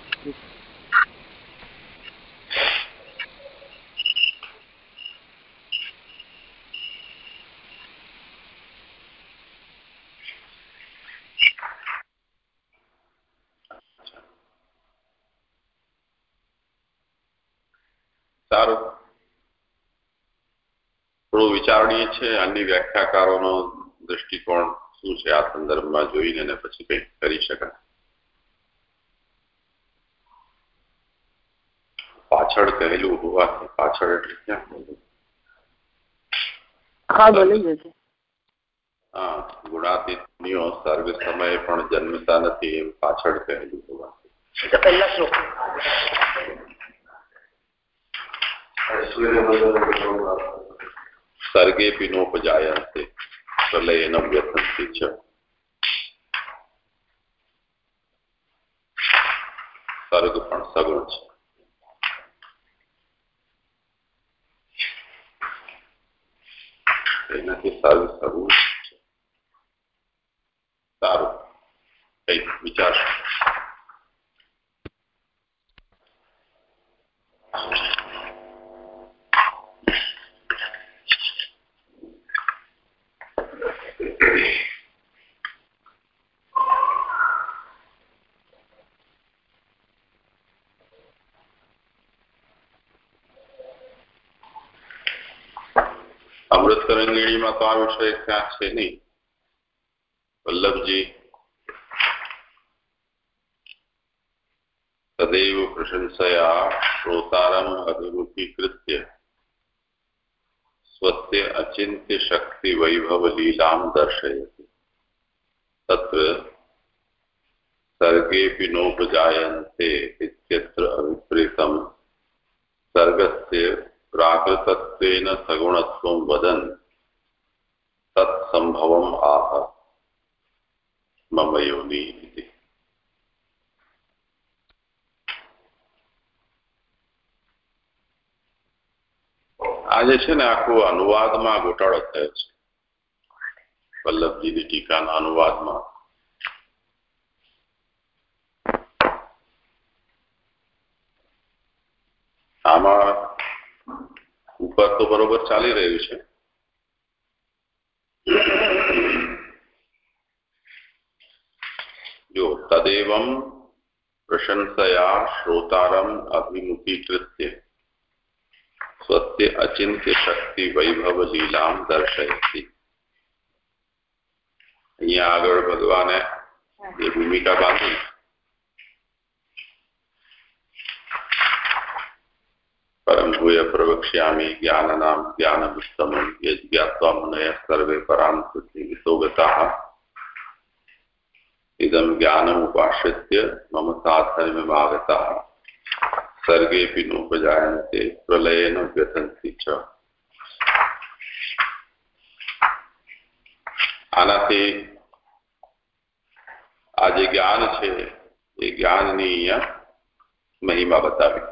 સારું થોડું વિચારણીય છે અન્ય વ્યાખ્યાકારોનો દ્રષ્ટિકોણ શું છે આ સંદર્ભમાં જોઈને પછી કંઈક કરી શકાય. પાછળ કહેલું હોવાથી પાછળ એટલે ક્યાં હા બોલી જશે હા સમયે પણ જન્મતા નથી એમ પાછળ કહેલું હોવાથી. પહેલા શ્લોક. સર્ગેપી નોપજાયંતે પ્રલયન વ્યથંતિ છે સર્ગ પણ સગુણ છે એનાથી સર્ગ સગુણ સારું કઈ વિચારશો तरंगिणी में तो आ विषय क्या है नहीं वल्लभ जी तदेव प्रशंसया श्रोतारम अभिमुखीकृत स्वस्थ अचिंत्य शक्ति वैभव लीला दर्शयति तत्र सर्गे नोपजाते अभिप्रेत सर्गस्य प्राकृतत्वेन सगुणत्व वदन्ति तत्सम्भवम् आह मम योनि इति આજે છે ને આખો અનુવાદમાં ગોટાળો થયો છે વલ્લભજીની ટીકાના અનુવાદમાં આમાં ઉપર તો બરોબર ચાલી રહ્યું છે જો તદેવમ પ્રશંસયા શ્રોતારમ અભિમુખીકૃત્ય સ્વસ્ય અચિંત્ય શક્તિ વૈભવ લીલામ દર્શયતી અહીંયા આગળ ભગવાને જે ભૂમિકા બાંધી परम भूय प्रवक्ष्यामि ज्ञाननाम ज्ञानमुत्तमं यज्ञात्वा मुनयः सर्वे परां पृथ्वीतो गताः इदं ज्ञानमुपाश्रित्य मम साधनमिमागताः सर्गेऽपि नोपजायन्ते प्रलयेन व्यथन्ति च આનાથી આ જે જ્ઞાન છે એ જ્ઞાનની અહીંયા મહિમા બતાવી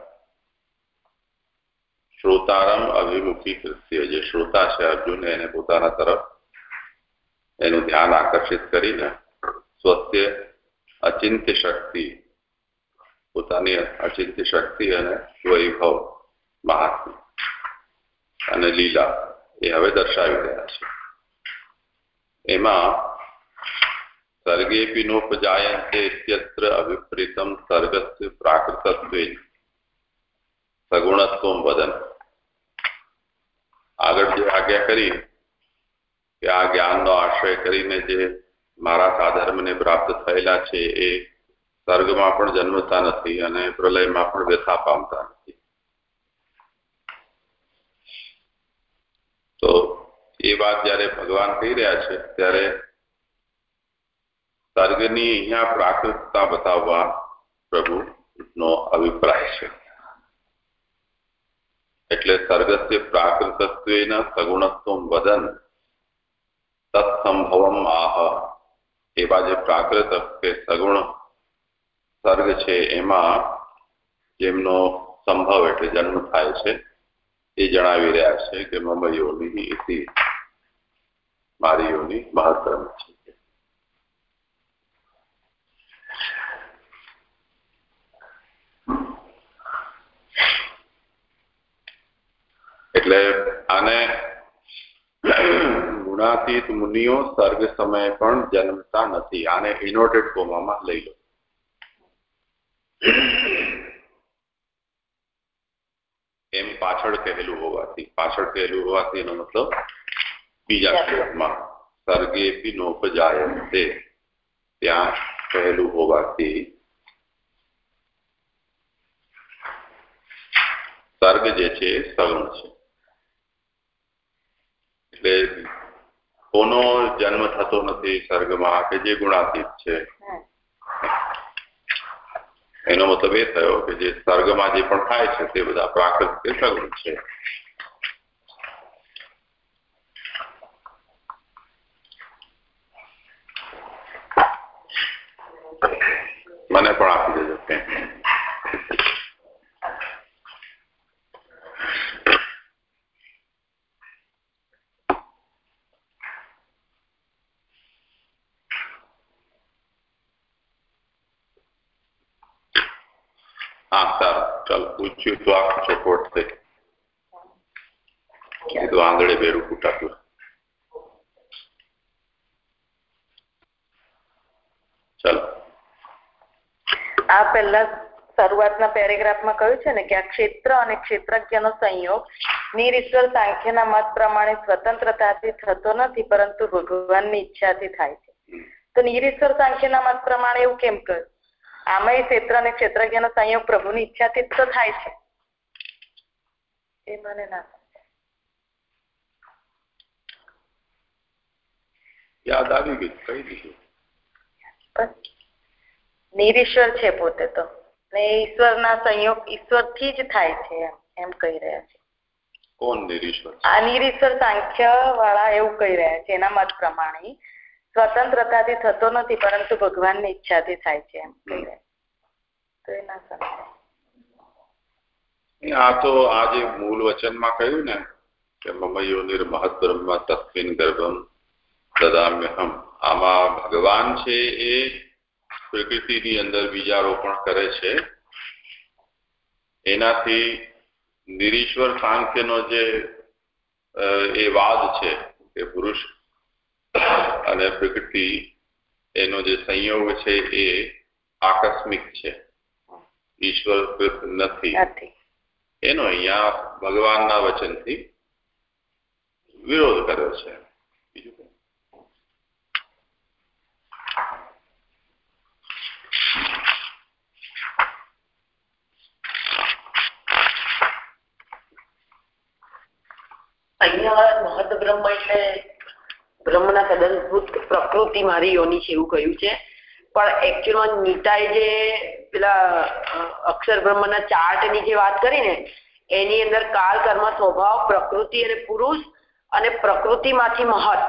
શ્રોતારમ અભિમુખી કૃત્ય જે શ્રોતા છે અર્જુન એને પોતાના તરફ એનું ધ્યાન આકર્ષિત કરીને સ્વસ્ય અચિંત્ય શક્તિ, પોતાની અચિંત્ય શક્તિ અને વૈભવ મહાત્મ્ય અને લીલા એ હવે દર્શાવી રહ્યા છે. એમાં સર્ગેપી નોપજાયંતે ઇત્યત્ર અભિપ્રેતમ સર્ગસ્ય પ્રાકૃતત્વે સગુણત્વમ વદન. આગળ જે આજ્ઞા કરી કે આ જ્ઞાનનો આશ્રય કરીને જે મારા સાધર્મને પ્રાપ્ત થયેલા છે એ સ્વર્ગમાં પણ જન્મતા નથી અને પ્રલયમાં પણ વ્યથા પામતા નથી. તો એ વાત જયારે ભગવાન કહી રહ્યા છે, ત્યારે સર્ગની અહીંયા પ્રાકૃતતા બતાવવા પ્રભુનો અભિપ્રાય છે. એટલે સર્ગસ્ય પ્રાકૃતત્વેન સગુણત્વમ વદન તત્સંભવમ આહ એવા જે પ્રાકૃત કે સગુણ સર્ગ છે એમાં જેમનો સંભવ એટલે જન્મ થાય છે, એ જણાવી રહ્યા છે કે મમ યોની ઇતિ મારી યોની મહાક્રમ છે. એટલે આને ગુણાતીત મુનિઓ સર્ગ સમયે પણ જન્મતા નથી. આને ઇનોટેડ ફોર્મમાં લઈ લો. એમ પાછળ કહેલું હોવાથી પાછળ કહેલું હોવાથી એનો મતલબ બીજા શ્લોકમાં સર્ગેપી નોપજાયતે ત્યાં કહેલું હોવાથી સર્ગ જે છે એ છે. એટલે કોનો જન્મ થતો નથી સર્ગમાં કે જે ગુણાતીત છે? એનો મતલબ એ થયો કે જે સર્ગમાં જે પણ થાય છે તે બધા પ્રાકૃતિક સગુણ છે. મને પણ આપી દેજો હા સારું ચાલો પૂછ્યું તો આખું ચોખવટ થઈ કીધું આંગળે બેરું ફૂટાતું ચાલો. આ પહેલા શરૂઆતના પેરેગ્રાફમાં કહ્યું છે ને કે આ ક્ષેત્ર અને ક્ષેત્રજ્ઞનો સંયોગ નિરીશ્વર સાંખ્યના મત પ્રમાણે સ્વતંત્રતાથી થતો નથી પરંતુ ભગવાનની ઈચ્છાથી થાય છે. તો નિરીશ્વર સાંખ્યના મત પ્રમાણે એવું કેમ કહ્યું? આમાં ક્ષેત્ર અને ક્ષેત્રજ્ઞનો સંયોગ પ્રભુની ઈચ્છાથી તો થાય છે. એ મને ના યાદ આવી ગઈ કહી દીધું. નિરીશ્વર છે પોતે તો. ને ઈશ્વરના સંયોગ ઈશ્વરથી જ થાય છે એમ કહી રહ્યા છે. કોણ નિરીશ્વર આ નિરીશ્વર સાંખ્ય વાળા એવું કહી રહ્યા છે એના મત પ્રમાણે સ્વતંત્રતાથી થતો નથી પરંતુ ભગવાનની ઈચ્છાથી થાય છે એમ તો એ ના સમજાય આ તો આ જે મૂળ વચનમાં કહ્યું ને કે મમયો નિર્મહત બ્રહ્મ તસ્મિન ગર્ભમ દદામ્યહમ. આમાં ભગવાન છે એ પ્રકૃતિની અંદર બીજારોપણ કરે છે. એનાથી નિરીશ્વર સાંખ્યનો જે એ વાદ છે કે પુરુષ અને પ્રકૃતિ એનો જે સંયોગ છે એ આકસ્મિક છે. ઈશ્વરકૃત નથી. એનો અહીંયા ભગવાનના વચનથી વિરોધ કર્યો છે. બીજું અહીંયા મહદ બ્રહ્મ એટલે બ્રહ્મના સદનભૂત પ્રકૃતિ મારી યોની છે એવું કહ્યું છે. પણ એકચ્યુઅલમાં નીતાએ જે પેલા અક્ષર બ્રહ્મના ચાર્ટની જે વાત કરી ને, એની અંદર કાળ કર્મ, સ્વભાવ, પ્રકૃતિ અને પુરુષ અને પ્રકૃતિમાંથી મહત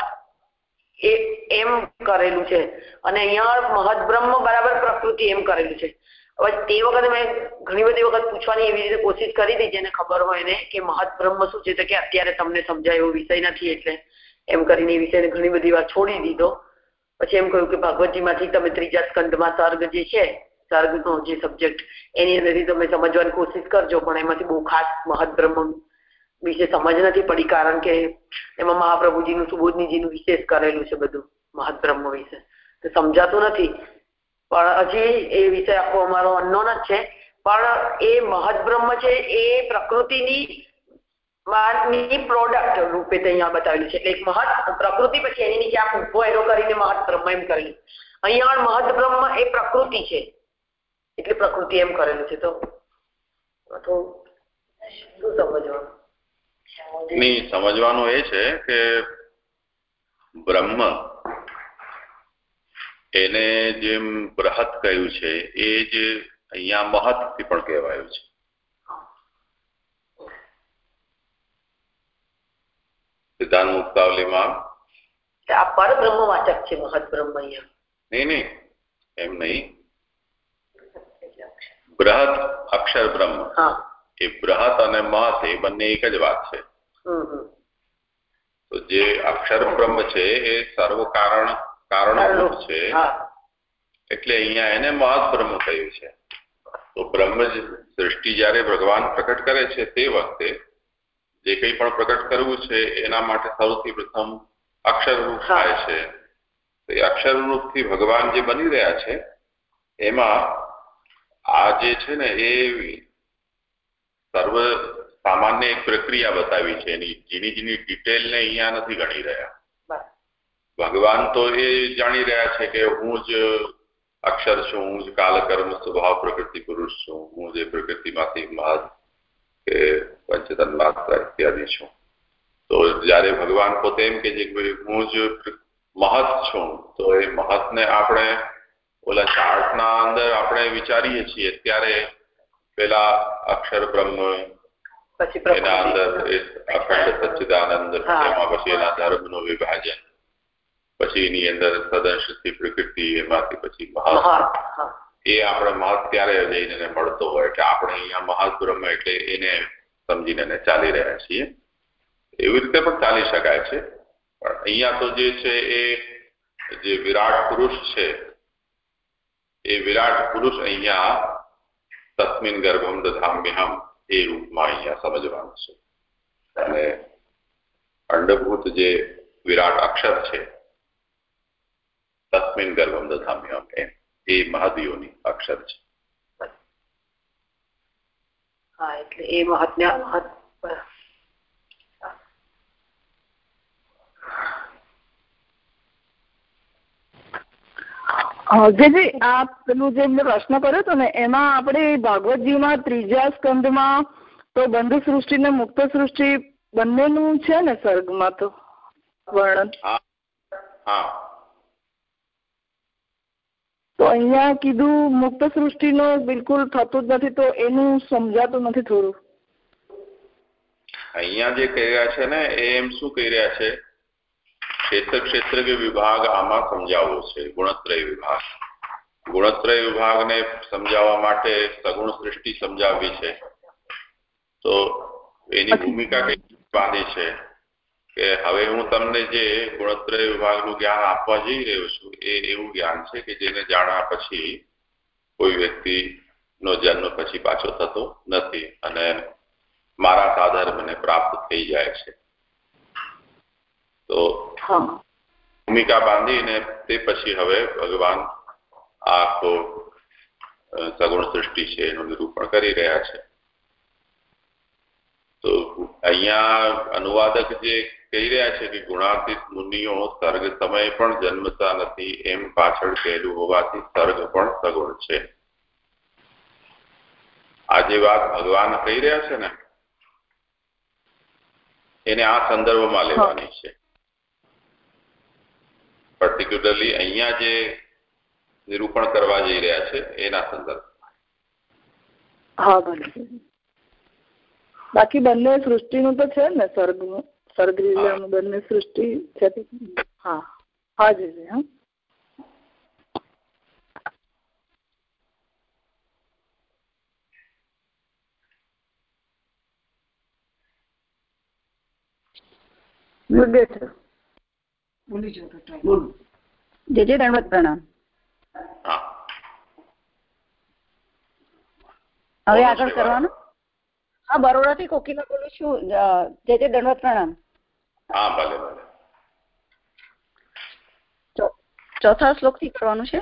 એ, એમ કરેલું છે. અને અહીંયા મહદ બ્રહ્મ બરાબર પ્રકૃતિ એમ કરેલું છે. હવે તે વખતે મેં ઘણી બધી વખત પૂછવાની એવી રીતે કોશિશ કરી હતી, જેને ખબર હોય ને, કે મહદ બ્રહ્મ શું છે? તો કે અત્યારે તમને સમજાય એવો વિષય નથી એટલે. એમ કરીને એ વિષયને ઘણી બધી વાર છોડી દીધો. પછી એમ કહ્યું કે ભાગવતજીમાંથી તમે ત્રીજા સ્કંદમાં સર્ગ જે છે સર્ગનો જે સબ્જેક્ટ એની અંદરથી તમે સમજવાની કોશિશ કરજો, પણ એમાંથી બહુ ખાસ મહદ વિશે સમજ નથી પડી, કારણ કે એમાં મહાપ્રભુજીનું, સુબોધનીજીનું વિશેષ કરેલું છે બધું, મહદ વિશે. તો સમજાતું નથી. પણ હજી એ વિષય આખો અમારો અનનોન જ છે. પણ એ મહદ છે, એ પ્રકૃતિની ની પ્રોડક્ટ રૂપે અહીંયા બતાવેલું છે. એટલે એક મહત પ્રકૃતિ પછી એની નીચે આ ઊભો એરો કરીને મહત બ્રહ્મ એમ કરેલું. અહીંયા મહત બ્રહ્મ એ પ્રકૃતિ છે. એટલે પ્રકૃતિ એમ કરેલું છે. તો શું સમજવાનું? સમજવાનું એ છે કે બ્રહ્મ એને જેમ બ્રહત કહ્યું છે, એ જ અહીંયા મહત પણ કહેવાયું છે. સિદ્ધાંત મુક્તાવલીમાં આ પરબ્રહ્મ વાચક છે મહદ બ્રહ્મ અહીંયા. નહીં નહીં એમ નહીં. બૃહદ અક્ષર બ્રહ્મ. એ બૃહદ અને મહત એ બંને એક જ વાત છે. તો જે અક્ષર બ્રહ્મ છે એ સર્વ કારણ કારણ છે. એટલે અહીંયા એને મહત બ્રહ્મ કહ્યું છે. તો બ્રહ્મ સૃષ્ટિ જ્યારે ભગવાન પ્રકટ કરે છે તે વખતે જે કંઈ પણ પ્રગટ કરવું છે એના માટે સૌથી પ્રથમ અક્ષરરૂપ થાય છે. એ અક્ષરરૂપથી ભગવાન જે બની રહ્યા છે એમાં આ જે છે ને એ સર્વ સામાન્ય એક પ્રક્રિયા બતાવી છે. એની ઝીણી ઝીણી ડિટેલને અહીંયા નથી ગણી રહ્યા. ભગવાન તો એ જાણી રહ્યા છે કે હું જ અક્ષર છું હું જ કાલકર્મ સ્વભાવ પ્રકૃતિ પુરુષ છું હું જે પ્રકૃતિમાંથી મહદ કે પંચતન માત્ર ઇત્યાદિ છું. તો જ્યારે ભગવાન પોતે એમ કે છે કે હું જ મહત છું તો એ મહતને આપણે ઓલા ચાર્ટના અંદર આપણે વિચારીએ છીએ ત્યારે પેલા અક્ષર બ્રહ્મ એના અંદર અખંડ સચ્ચિદાનંદ એમાં પછી એના ધર્મનું વિભાજન પછી એની અંદર સદન પ્રકૃતિ એમાંથી પછી મહત. એ આપણે મહત ત્યારે જઈને મળતો હોય એટલે આપણે અહીંયા બ્રહ્મ એટલે એને સમજીને ચાલી રહ્યા છીએ. એવી રીતે પણ ચાલી શકાય છે. પણ અહીંયા તો જે છે એ જે વિરાટ પુરુષ છે, એ વિરાટ પુરુષ અહીંયા તસ્મિન ગર્ભમ દધામ્યહમ એ રૂપમાં અહીંયા સમજવાનું છે. અને અંડભૂત જે વિરાટ અક્ષર છે, તસ્મિન ગર્ભમ દધામ્યહમ એમ. એ મહાદીઓની અક્ષર છે. હા એટલે એ મહાત્મ્ય મહત જેજી આ પેલું જે મેં પ્રશ્ન કર્યો હતો ને એમાં આપણે ભાગવતજીમાં ત્રીજા સ્કંદમાં તો બંધ સૃષ્ટિ ને મુક્ત સૃષ્ટિ બંનેનું છે ને સર્ગમાં તો વર્ણન? તો અહીંયા કીધું મુક્ત સૃષ્ટિનો બિલકુલ થતું જ નથી તો એનું સમજાતું નથી થોડું. અહીંયા જે કહી રહ્યા છે ને એ એમ શું કહી રહ્યા છે? ક્ષેત્ર ક્ષેત્ર કે વિભાગ આમાં સમજાવવો છે ગુણત્રય વિભાગ. ગુણત્રય વિભાગને સમજાવવા માટે સગુણ સૃષ્ટિ સમજાવવી છે. તો એની ભૂમિકા કઈ બાંધી છે? કે હવે હું તમને જે ગુણત્રય વિભાગનું જ્ઞાન આપવા જઈ રહ્યો છું એ એવું જ્ઞાન છે કે જેને જાણ્યા પછી કોઈ વ્યક્તિ નો જન્મ પછી પાછો થતો નથી અને મારા સાધર્મને પ્રાપ્ત થઈ જાય છે. તો ભૂમિકા બાંધીને તે પછી હવે ભગવાન આખો સગુણ સૃષ્ટિ છે એનું નિરૂપણ કરી રહ્યા છે. તો અહીંયા અનુવાદક જે કહી રહ્યા છે કે ગુણાતીત મુનિઓ સર્ગ સમય પણ જન્મતા નથી એમ પાછળ કહેલું હોવાથી સર્ગ પણ સગુણ છે. આ જે વાત ભગવાન કહી રહ્યા છે ને એને આ સંદર્ભમાં લેવાની છે. પર્ટિક્યુલરલી અહીંયા જે નિરૂપણ કરવા જઈ રહ્યા છે એના સંદર્ભમાં. હા ભલે બાકી બંને સૃષ્ટિનું તો છે ને સર્ગનું સર્ગ લીલાનું બંને સૃષ્ટિ થતી હા હા જી હા. જે જે દંડવત પ્રણામ. હવે આગળ કરવાનું? હા બરોડા થી કોકિલા બોલું છું. જે જે દંડવત પ્રણામ. હા ભલે ભલે. ચોથા શ્લોકથી કરવાનું છે?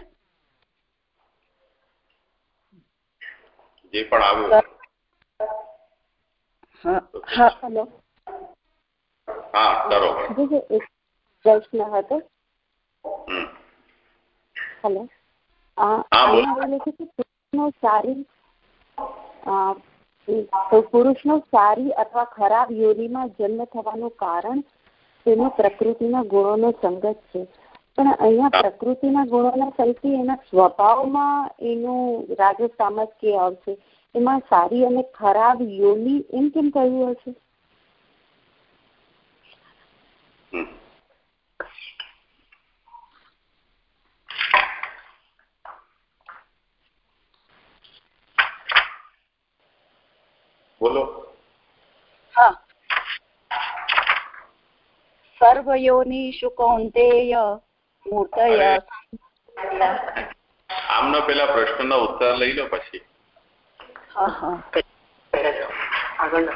જે પણ આવ્યું હા હેલો. હા કરો પ્રશ્ન હતો. હેલો. સારી પુરુષનો સારી અથવા ખરાબ યોનિમાં જન્મ થવાનું કારણ તેનો પ્રકૃતિના ગુણોનો સંગત છે. પણ અહીંયા પ્રકૃતિના ગુણોના સૌથી એના સ્વભાવમાં એનું રાજસ કે આવશે. એમાં સારી અને ખરાબ યોની એમ કેમ કહ્યું હશે? બોલો. હા. સર્વયોનિષુ કૌંતેય મૂર્તય આમનો પેલા પ્રશ્નનો ઉત્તર લઈ લો પછી. હા હા. આગળ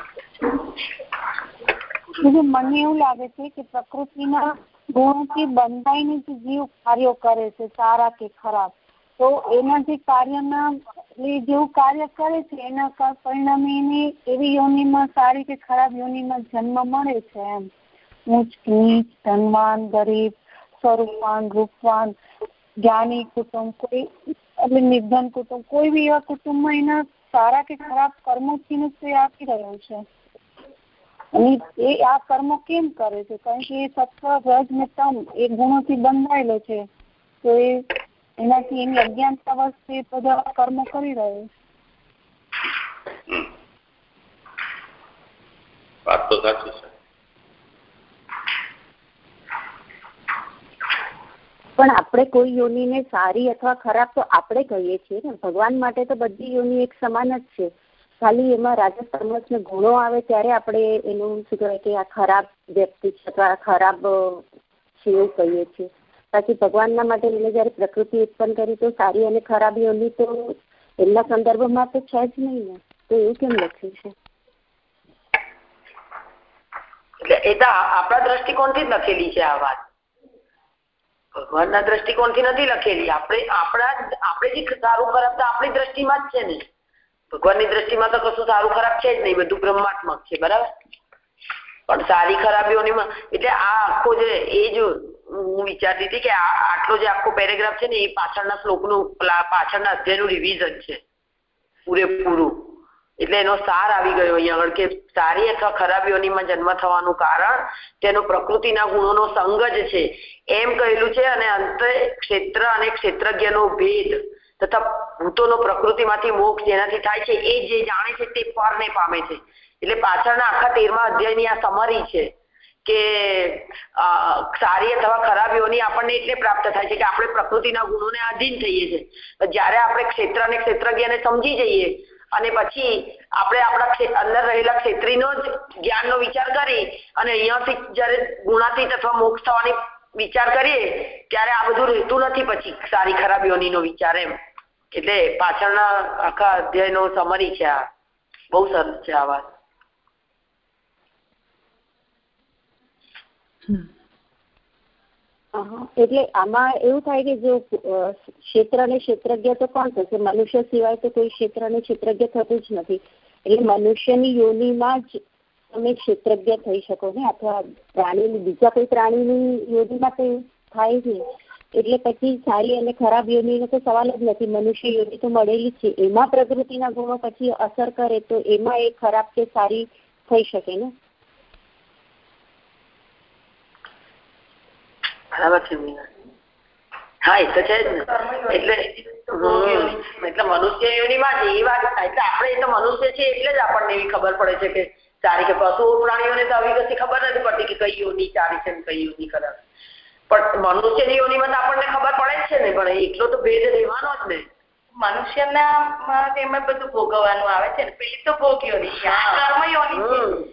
મને એવું લાગે છે કે પ્રકૃતિના ગુણોથી બંધાઈને જે જીવ કાર્યો કરે છે સારા કે ખરાબ. તો એના જે કાર્યના એ જેવું કાર્ય કરે છે એના પરિણામે એને એવી યોનિમાં સારી કે ખરાબ યોનિમાં જન્મ મળે છે એમ. ઊંચ નીચ ધનવાન ગરીબ સ્વરૂપવાન રૂપવાન જ્ઞાની કુટુંબ કોઈ એટલે નિર્ધન કુટુંબ કોઈ બી એવા કુટુંબમાં એના સારા કે ખરાબ કર્મોથી તે આપી રહ્યો છે એ આ કર્મો કેમ કરે છે કારણ કે એ સત્વ રજ ને તમ એ ગુણોથી બંધાયેલો છે તો એ એનાથી એની અજ્ઞાનતા અવસ્થે બધા કર્મો કરી રહ્યો વાત તો સાચી છે પણ આપણે કોઈ યોનિને સારી અથવા ખરાબ તો આપણે કહીએ છીએ ને. ભગવાન માટે તો બધી યોની એક સમાન જ છે. ખાલી એમાં રાજા તમસને ગુણો આવે ત્યારે આપણે એનું શું કહેવાય કે આ ખરાબ વ્યક્તિ છે અથવા ખરાબ છે એવું કહીએ છીએ. બાકી ભગવાનના માટે એને જયારે પ્રકૃતિ ઉત્પન્ન કરી તો સારી અને ખરાબ યોની તો એમના સંદર્ભમાં તો છે જ નહીં ને. તો એવું કેમ લખ્યું છે? એ તો આપણા દ્રષ્ટિકોણથી જ લખેલી છે આ વાત. ભગવાનના દ્રષ્ટિકોણથી નથી લખેલી. આપણે, આપણા આપણે જે સારું ખરાબ તો આપણી દ્રષ્ટિમાં જ છે ને. ભગવાનની દ્રષ્ટિમાં તો કશું સારું ખરાબ છે જ નહીં, બધું બ્રહ્માત્મક છે, બરાબર? પણ સારી ખરાબીઓની એટલે આ આખો જે, એ જ હું વિચારતી હતી કે આટલો જે આખો પેરેગ્રાફ છે ને, એ પાછળના શ્લોકનું પાછળના અધ્યાયનું રિવિઝન છે. પૂરેપૂરું. એટલે એનો સાર આવી ગયો અહીંયા આગળ કે સારી અથવા ખરાબીઓનીમાં જન્મ થવાનું કારણ તેનો પ્રકૃતિના ગુણોનો સંગ જ છે. એમ કહેલું છે અને અંતે ક્ષેત્ર અને ક્ષેત્રજ્ઞનો ભેદ તથા ભૂતોનો પ્રકૃતિમાંથી મોક્ષ જેનાથી થાય છે એ જે જાણે છે તે પરને પામે છે. એટલે પાછળના આખા તેરમા અધ્યાયની આ સમરી છે કે સારી અથવા ખરાબ યોની આપણને એટલે પ્રાપ્ત થાય છે કે આપણે પ્રકૃતિના ગુણોને આધીન થઈએ છીએ. જ્યારે આપણે ક્ષેત્ર અને ક્ષેત્રજ્ઞને સમજી જઈએ અને પછી આપણે આપણા અંદર રહેલા ક્ષેત્રીનો જ જ્ઞાનનો વિચાર કરી અને અહીંયાથી જ્યારે ગુણાતીત અથવા મોક્ષ થવાની વિચાર કરીએ, ત્યારે આ બધું રહેતું નથી પછી સારી ખરાબ યોનીનો વિચાર એમ. એટલે પાછળના આખા અધ્યાયનો સમરી છે આ. બહુ સરસ છે આ વાત. એટલે આમાં એવું થાય કે જો ક્ષેત્ર અને ક્ષેત્રજ્ઞ તો કોણ થશે? મનુષ્ય સિવાય તો કોઈ ક્ષેત્ર અને ક્ષેત્રજ્ઞ થતું જ નથી. એટલે મનુષ્યની યોનિમાં જ તમે ક્ષેત્રજ્ઞ થઈ શકો ને? અથવા પ્રાણીની, બીજા કોઈ પ્રાણીની યોનિમાં તો થાય જ નહીં. એટલે પછી સારી અને ખરાબ યોનિનો તો સવાલ જ નથી. મનુષ્ય યોનિ તો મળેલી છે. એમાં પ્રકૃતિના ગુણો પછી અસર કરે તો એમાં એ ખરાબ કે સારી થઈ શકે ને? બરાબર છે હા એ તો છે જ ને. એટલે એટલે મનુષ્ય યોનિમાં જ એ વાત એટલે આપણે તો મનુષ્ય છે એટલે જ આપણને એવી ખબર પડે છે કે ચારી કે પશુ પ્રાણીઓને તો આવી કશી ખબર નથી પડતી કે કઈ યોની ચારી છે કઈ યોની ખરાબ પણ મનુષ્યની યોનિમાં તો આપણને ખબર પડે જ છે ને પણ એટલો તો ભેદ રહેવાનો જ ને. મનુષ્યના એમાં બધું ભોગવવાનું આવે છે ને પેલી તો ભોગ છે. કર્મ છે.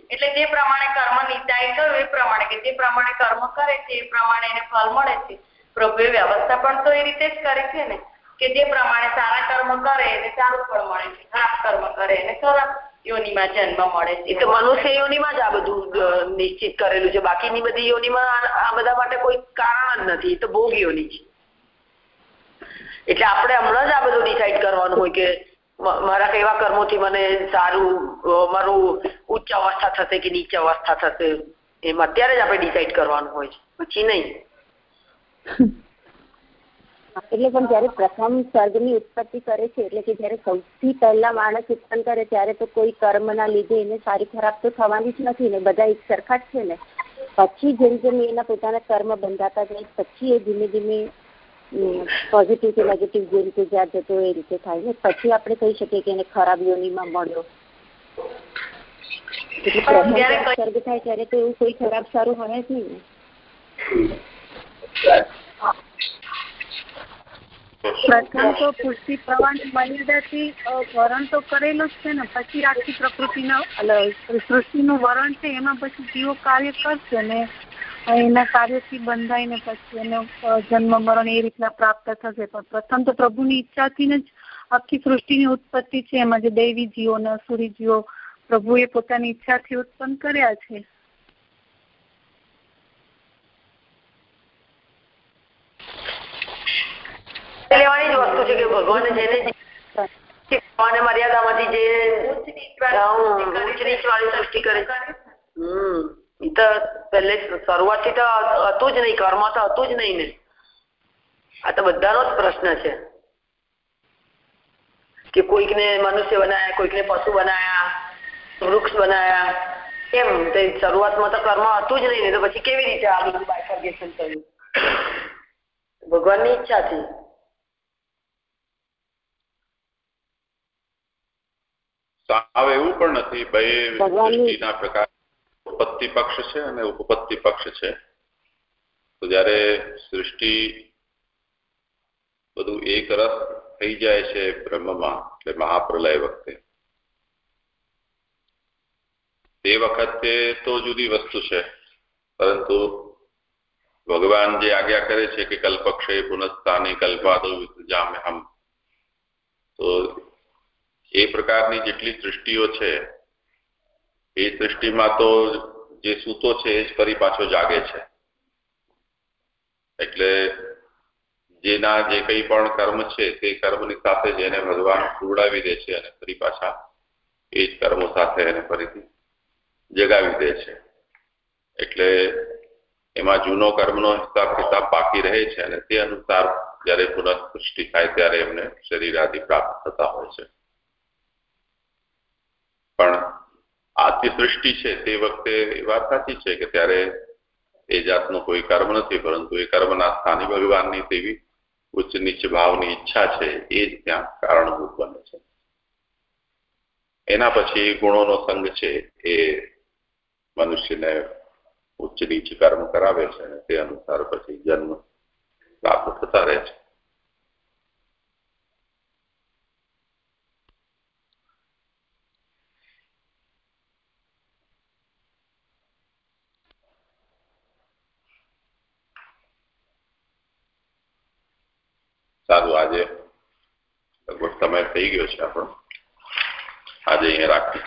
એટલે જે પ્રમાણે કર્મ નિતાય ગયું એ પ્રમાણે કે જે પ્રમાણે કર્મ કરે છે એ પ્રમાણે એને ફળ મળે છે. પ્રભુએ વ્યવસ્થા પણ તો એ રીતે જ કરી છે ને કે જે પ્રમાણે સારા કર્મ કરે એને સારું ફળ મળે છે. ખરાબ કર્મ કરે એને ખરાબ યોનિમાં જન્મ મળે છે. તો મનુષ્ય યોનિમાં જ આ બધું નિશ્ચિત કરેલું છે. બાકીની બધી યોનિમાં આ બધા માટે કોઈ કારણ જ નથી. તો ભોગ યોની છે. એટલે આપણે હમણાં જ આ બધું ડિસાઈડ કરવાનું હોય કે મારા કેવા કર્મોથી મને સારું મારું ઉચ્ચ અવસ્થા થશે કે નીચ અવસ્થા થશે, એમ અત્યારે જ આપણે ડિસાઈડ કરવાનું હોય છે. પછી નહીં. એટલે પણ જયારે પ્રથમ સર્ગની ઉત્પત્તિ કરે છે, એટલે કે જયારે સૌથી પહેલા માણસ ઉત્પન્ન કરે ત્યારે તો કોઈ કર્મના લીધે એને સારી ખરાબ તો થવાની જ નથી ને, બધા એક સરખા જ છે ને. પછી જેમ જેમ એના પોતાના કર્મ બંધાતા જાય, પછી એ ધીમે ધીમે પોઝિટિવ કે નેગેટિવ જે રીતે જ્યાં જતો એ રીતે થાય ને. પછી આપણે કહી શકીએ કે એને ખરાબ યોનિમાં મળ્યો. સર્ગ થાય ત્યારે તો એવું કોઈ ખરાબ સારું હોય જ નહીં પ્રથમ તો પૃથ્વી પ્રવાહની મર્યાદાથી વરણ તો કરેલું જ છે ને. પછી આખી પ્રકૃતિના સૃષ્ટિનું વરણ છે એમાં પછી જીવો કાર્ય કરશે ને એના કાર્યથી બંધાઈને પછી એનો જન્મ મરણ એ રીતના પ્રાપ્ત થશે. પણ પ્રથમ તો પ્રભુની ઈચ્છાથી જ આખી સૃષ્ટિની ઉત્પત્તિ છે. એમાં જે દૈવી જીવો ને અસુરી જીવો પ્રભુએ પોતાની ઈચ્છાથી ઉત્પન્ન કર્યા છે. લેવાની જ વસ્તુ છે ભગવાન જેને મર્યાદામાંથી જે સૃષ્ટિ કરે હમ. ઈ તો પહેલે શરૂઆતથી તો હતું જ નહીં કર્મ તો હતું જ નહીં ને. આ તો બધાનો જ પ્રશ્ન છે. કે કોઈકને મનુષ્ય બનાયા કોઈકને પશુ બનાયા વૃક્ષ બનાયા કેમ તે શરૂઆતમાં તો કર્મ હતું જ નહીં ને તો પછી કેવી રીતે આ બધું બાયફર્ગેશન થયું? ભગવાનની ઈચ્છાથી. સાવ એવું પણ નથી બે સૃષ્ટિના પ્રકાર ઉત્પત્તિ પક્ષ છે અને ઉપપત્તિ પક્ષ છે. તો જ્યારે સૃષ્ટિ બધું એક રસ થઈ જાય છે બ્રહ્મમાં, એટલે મહાપ્રલય વખતે. તે વખતે તો જુદી વસ્તુ છે. પરંતુ ભગવાન જે આજ્ઞા કરે છે કે કલ્પક્ષય પુનઃસ્થાની કલ્પાદો જામે હમ તો એ પ્રકારની જેટલી સૃષ્ટિઓ છે એ સૃષ્ટિમાં તો જે સૂતો છે, એ જ ફરી પાછો જાગે છે. એટલે જેના જે કંઈ પણ કર્મ છે, તે કર્મની સાથે જ એને ભગવાન ઉડાવી દે છે અને ફરી પાછા એ જ કર્મો સાથે એને ફરીથી જગાવી દે છે. એટલે એમાં જૂનો કર્મનો હિસાબ કિતાબ બાકી રહે છે અને તે અનુસાર જ્યારે પુનઃ સૃષ્ટિ થાય ત્યારે એમને શરીર આદિ પ્રાપ્ત થતા હોય છે. પણ આથી સૃષ્ટિ છે તે વખતે વાત સાચી છે કે ત્યારે એ જાતનું કોઈ કર્મ નથી, પરંતુ એ કર્મના સ્થાની ભગવાનની તેવી ઉચ્ચ નીચ ભાવની ઈચ્છા છે, એ જ ત્યાં કારણભૂત બને છે. એના પછી ગુણોનો સંગ છે, એ મનુષ્યને ઉચ્ચ નીચ કર્મ કરાવે છે અને તે અનુસાર પછી જન્મ પ્રાપ્ત થતા રહે છે. સારું આજે. લગભગ સમય થઈ ગયો છે આપણો. આજે અહીંયા રાખીએ.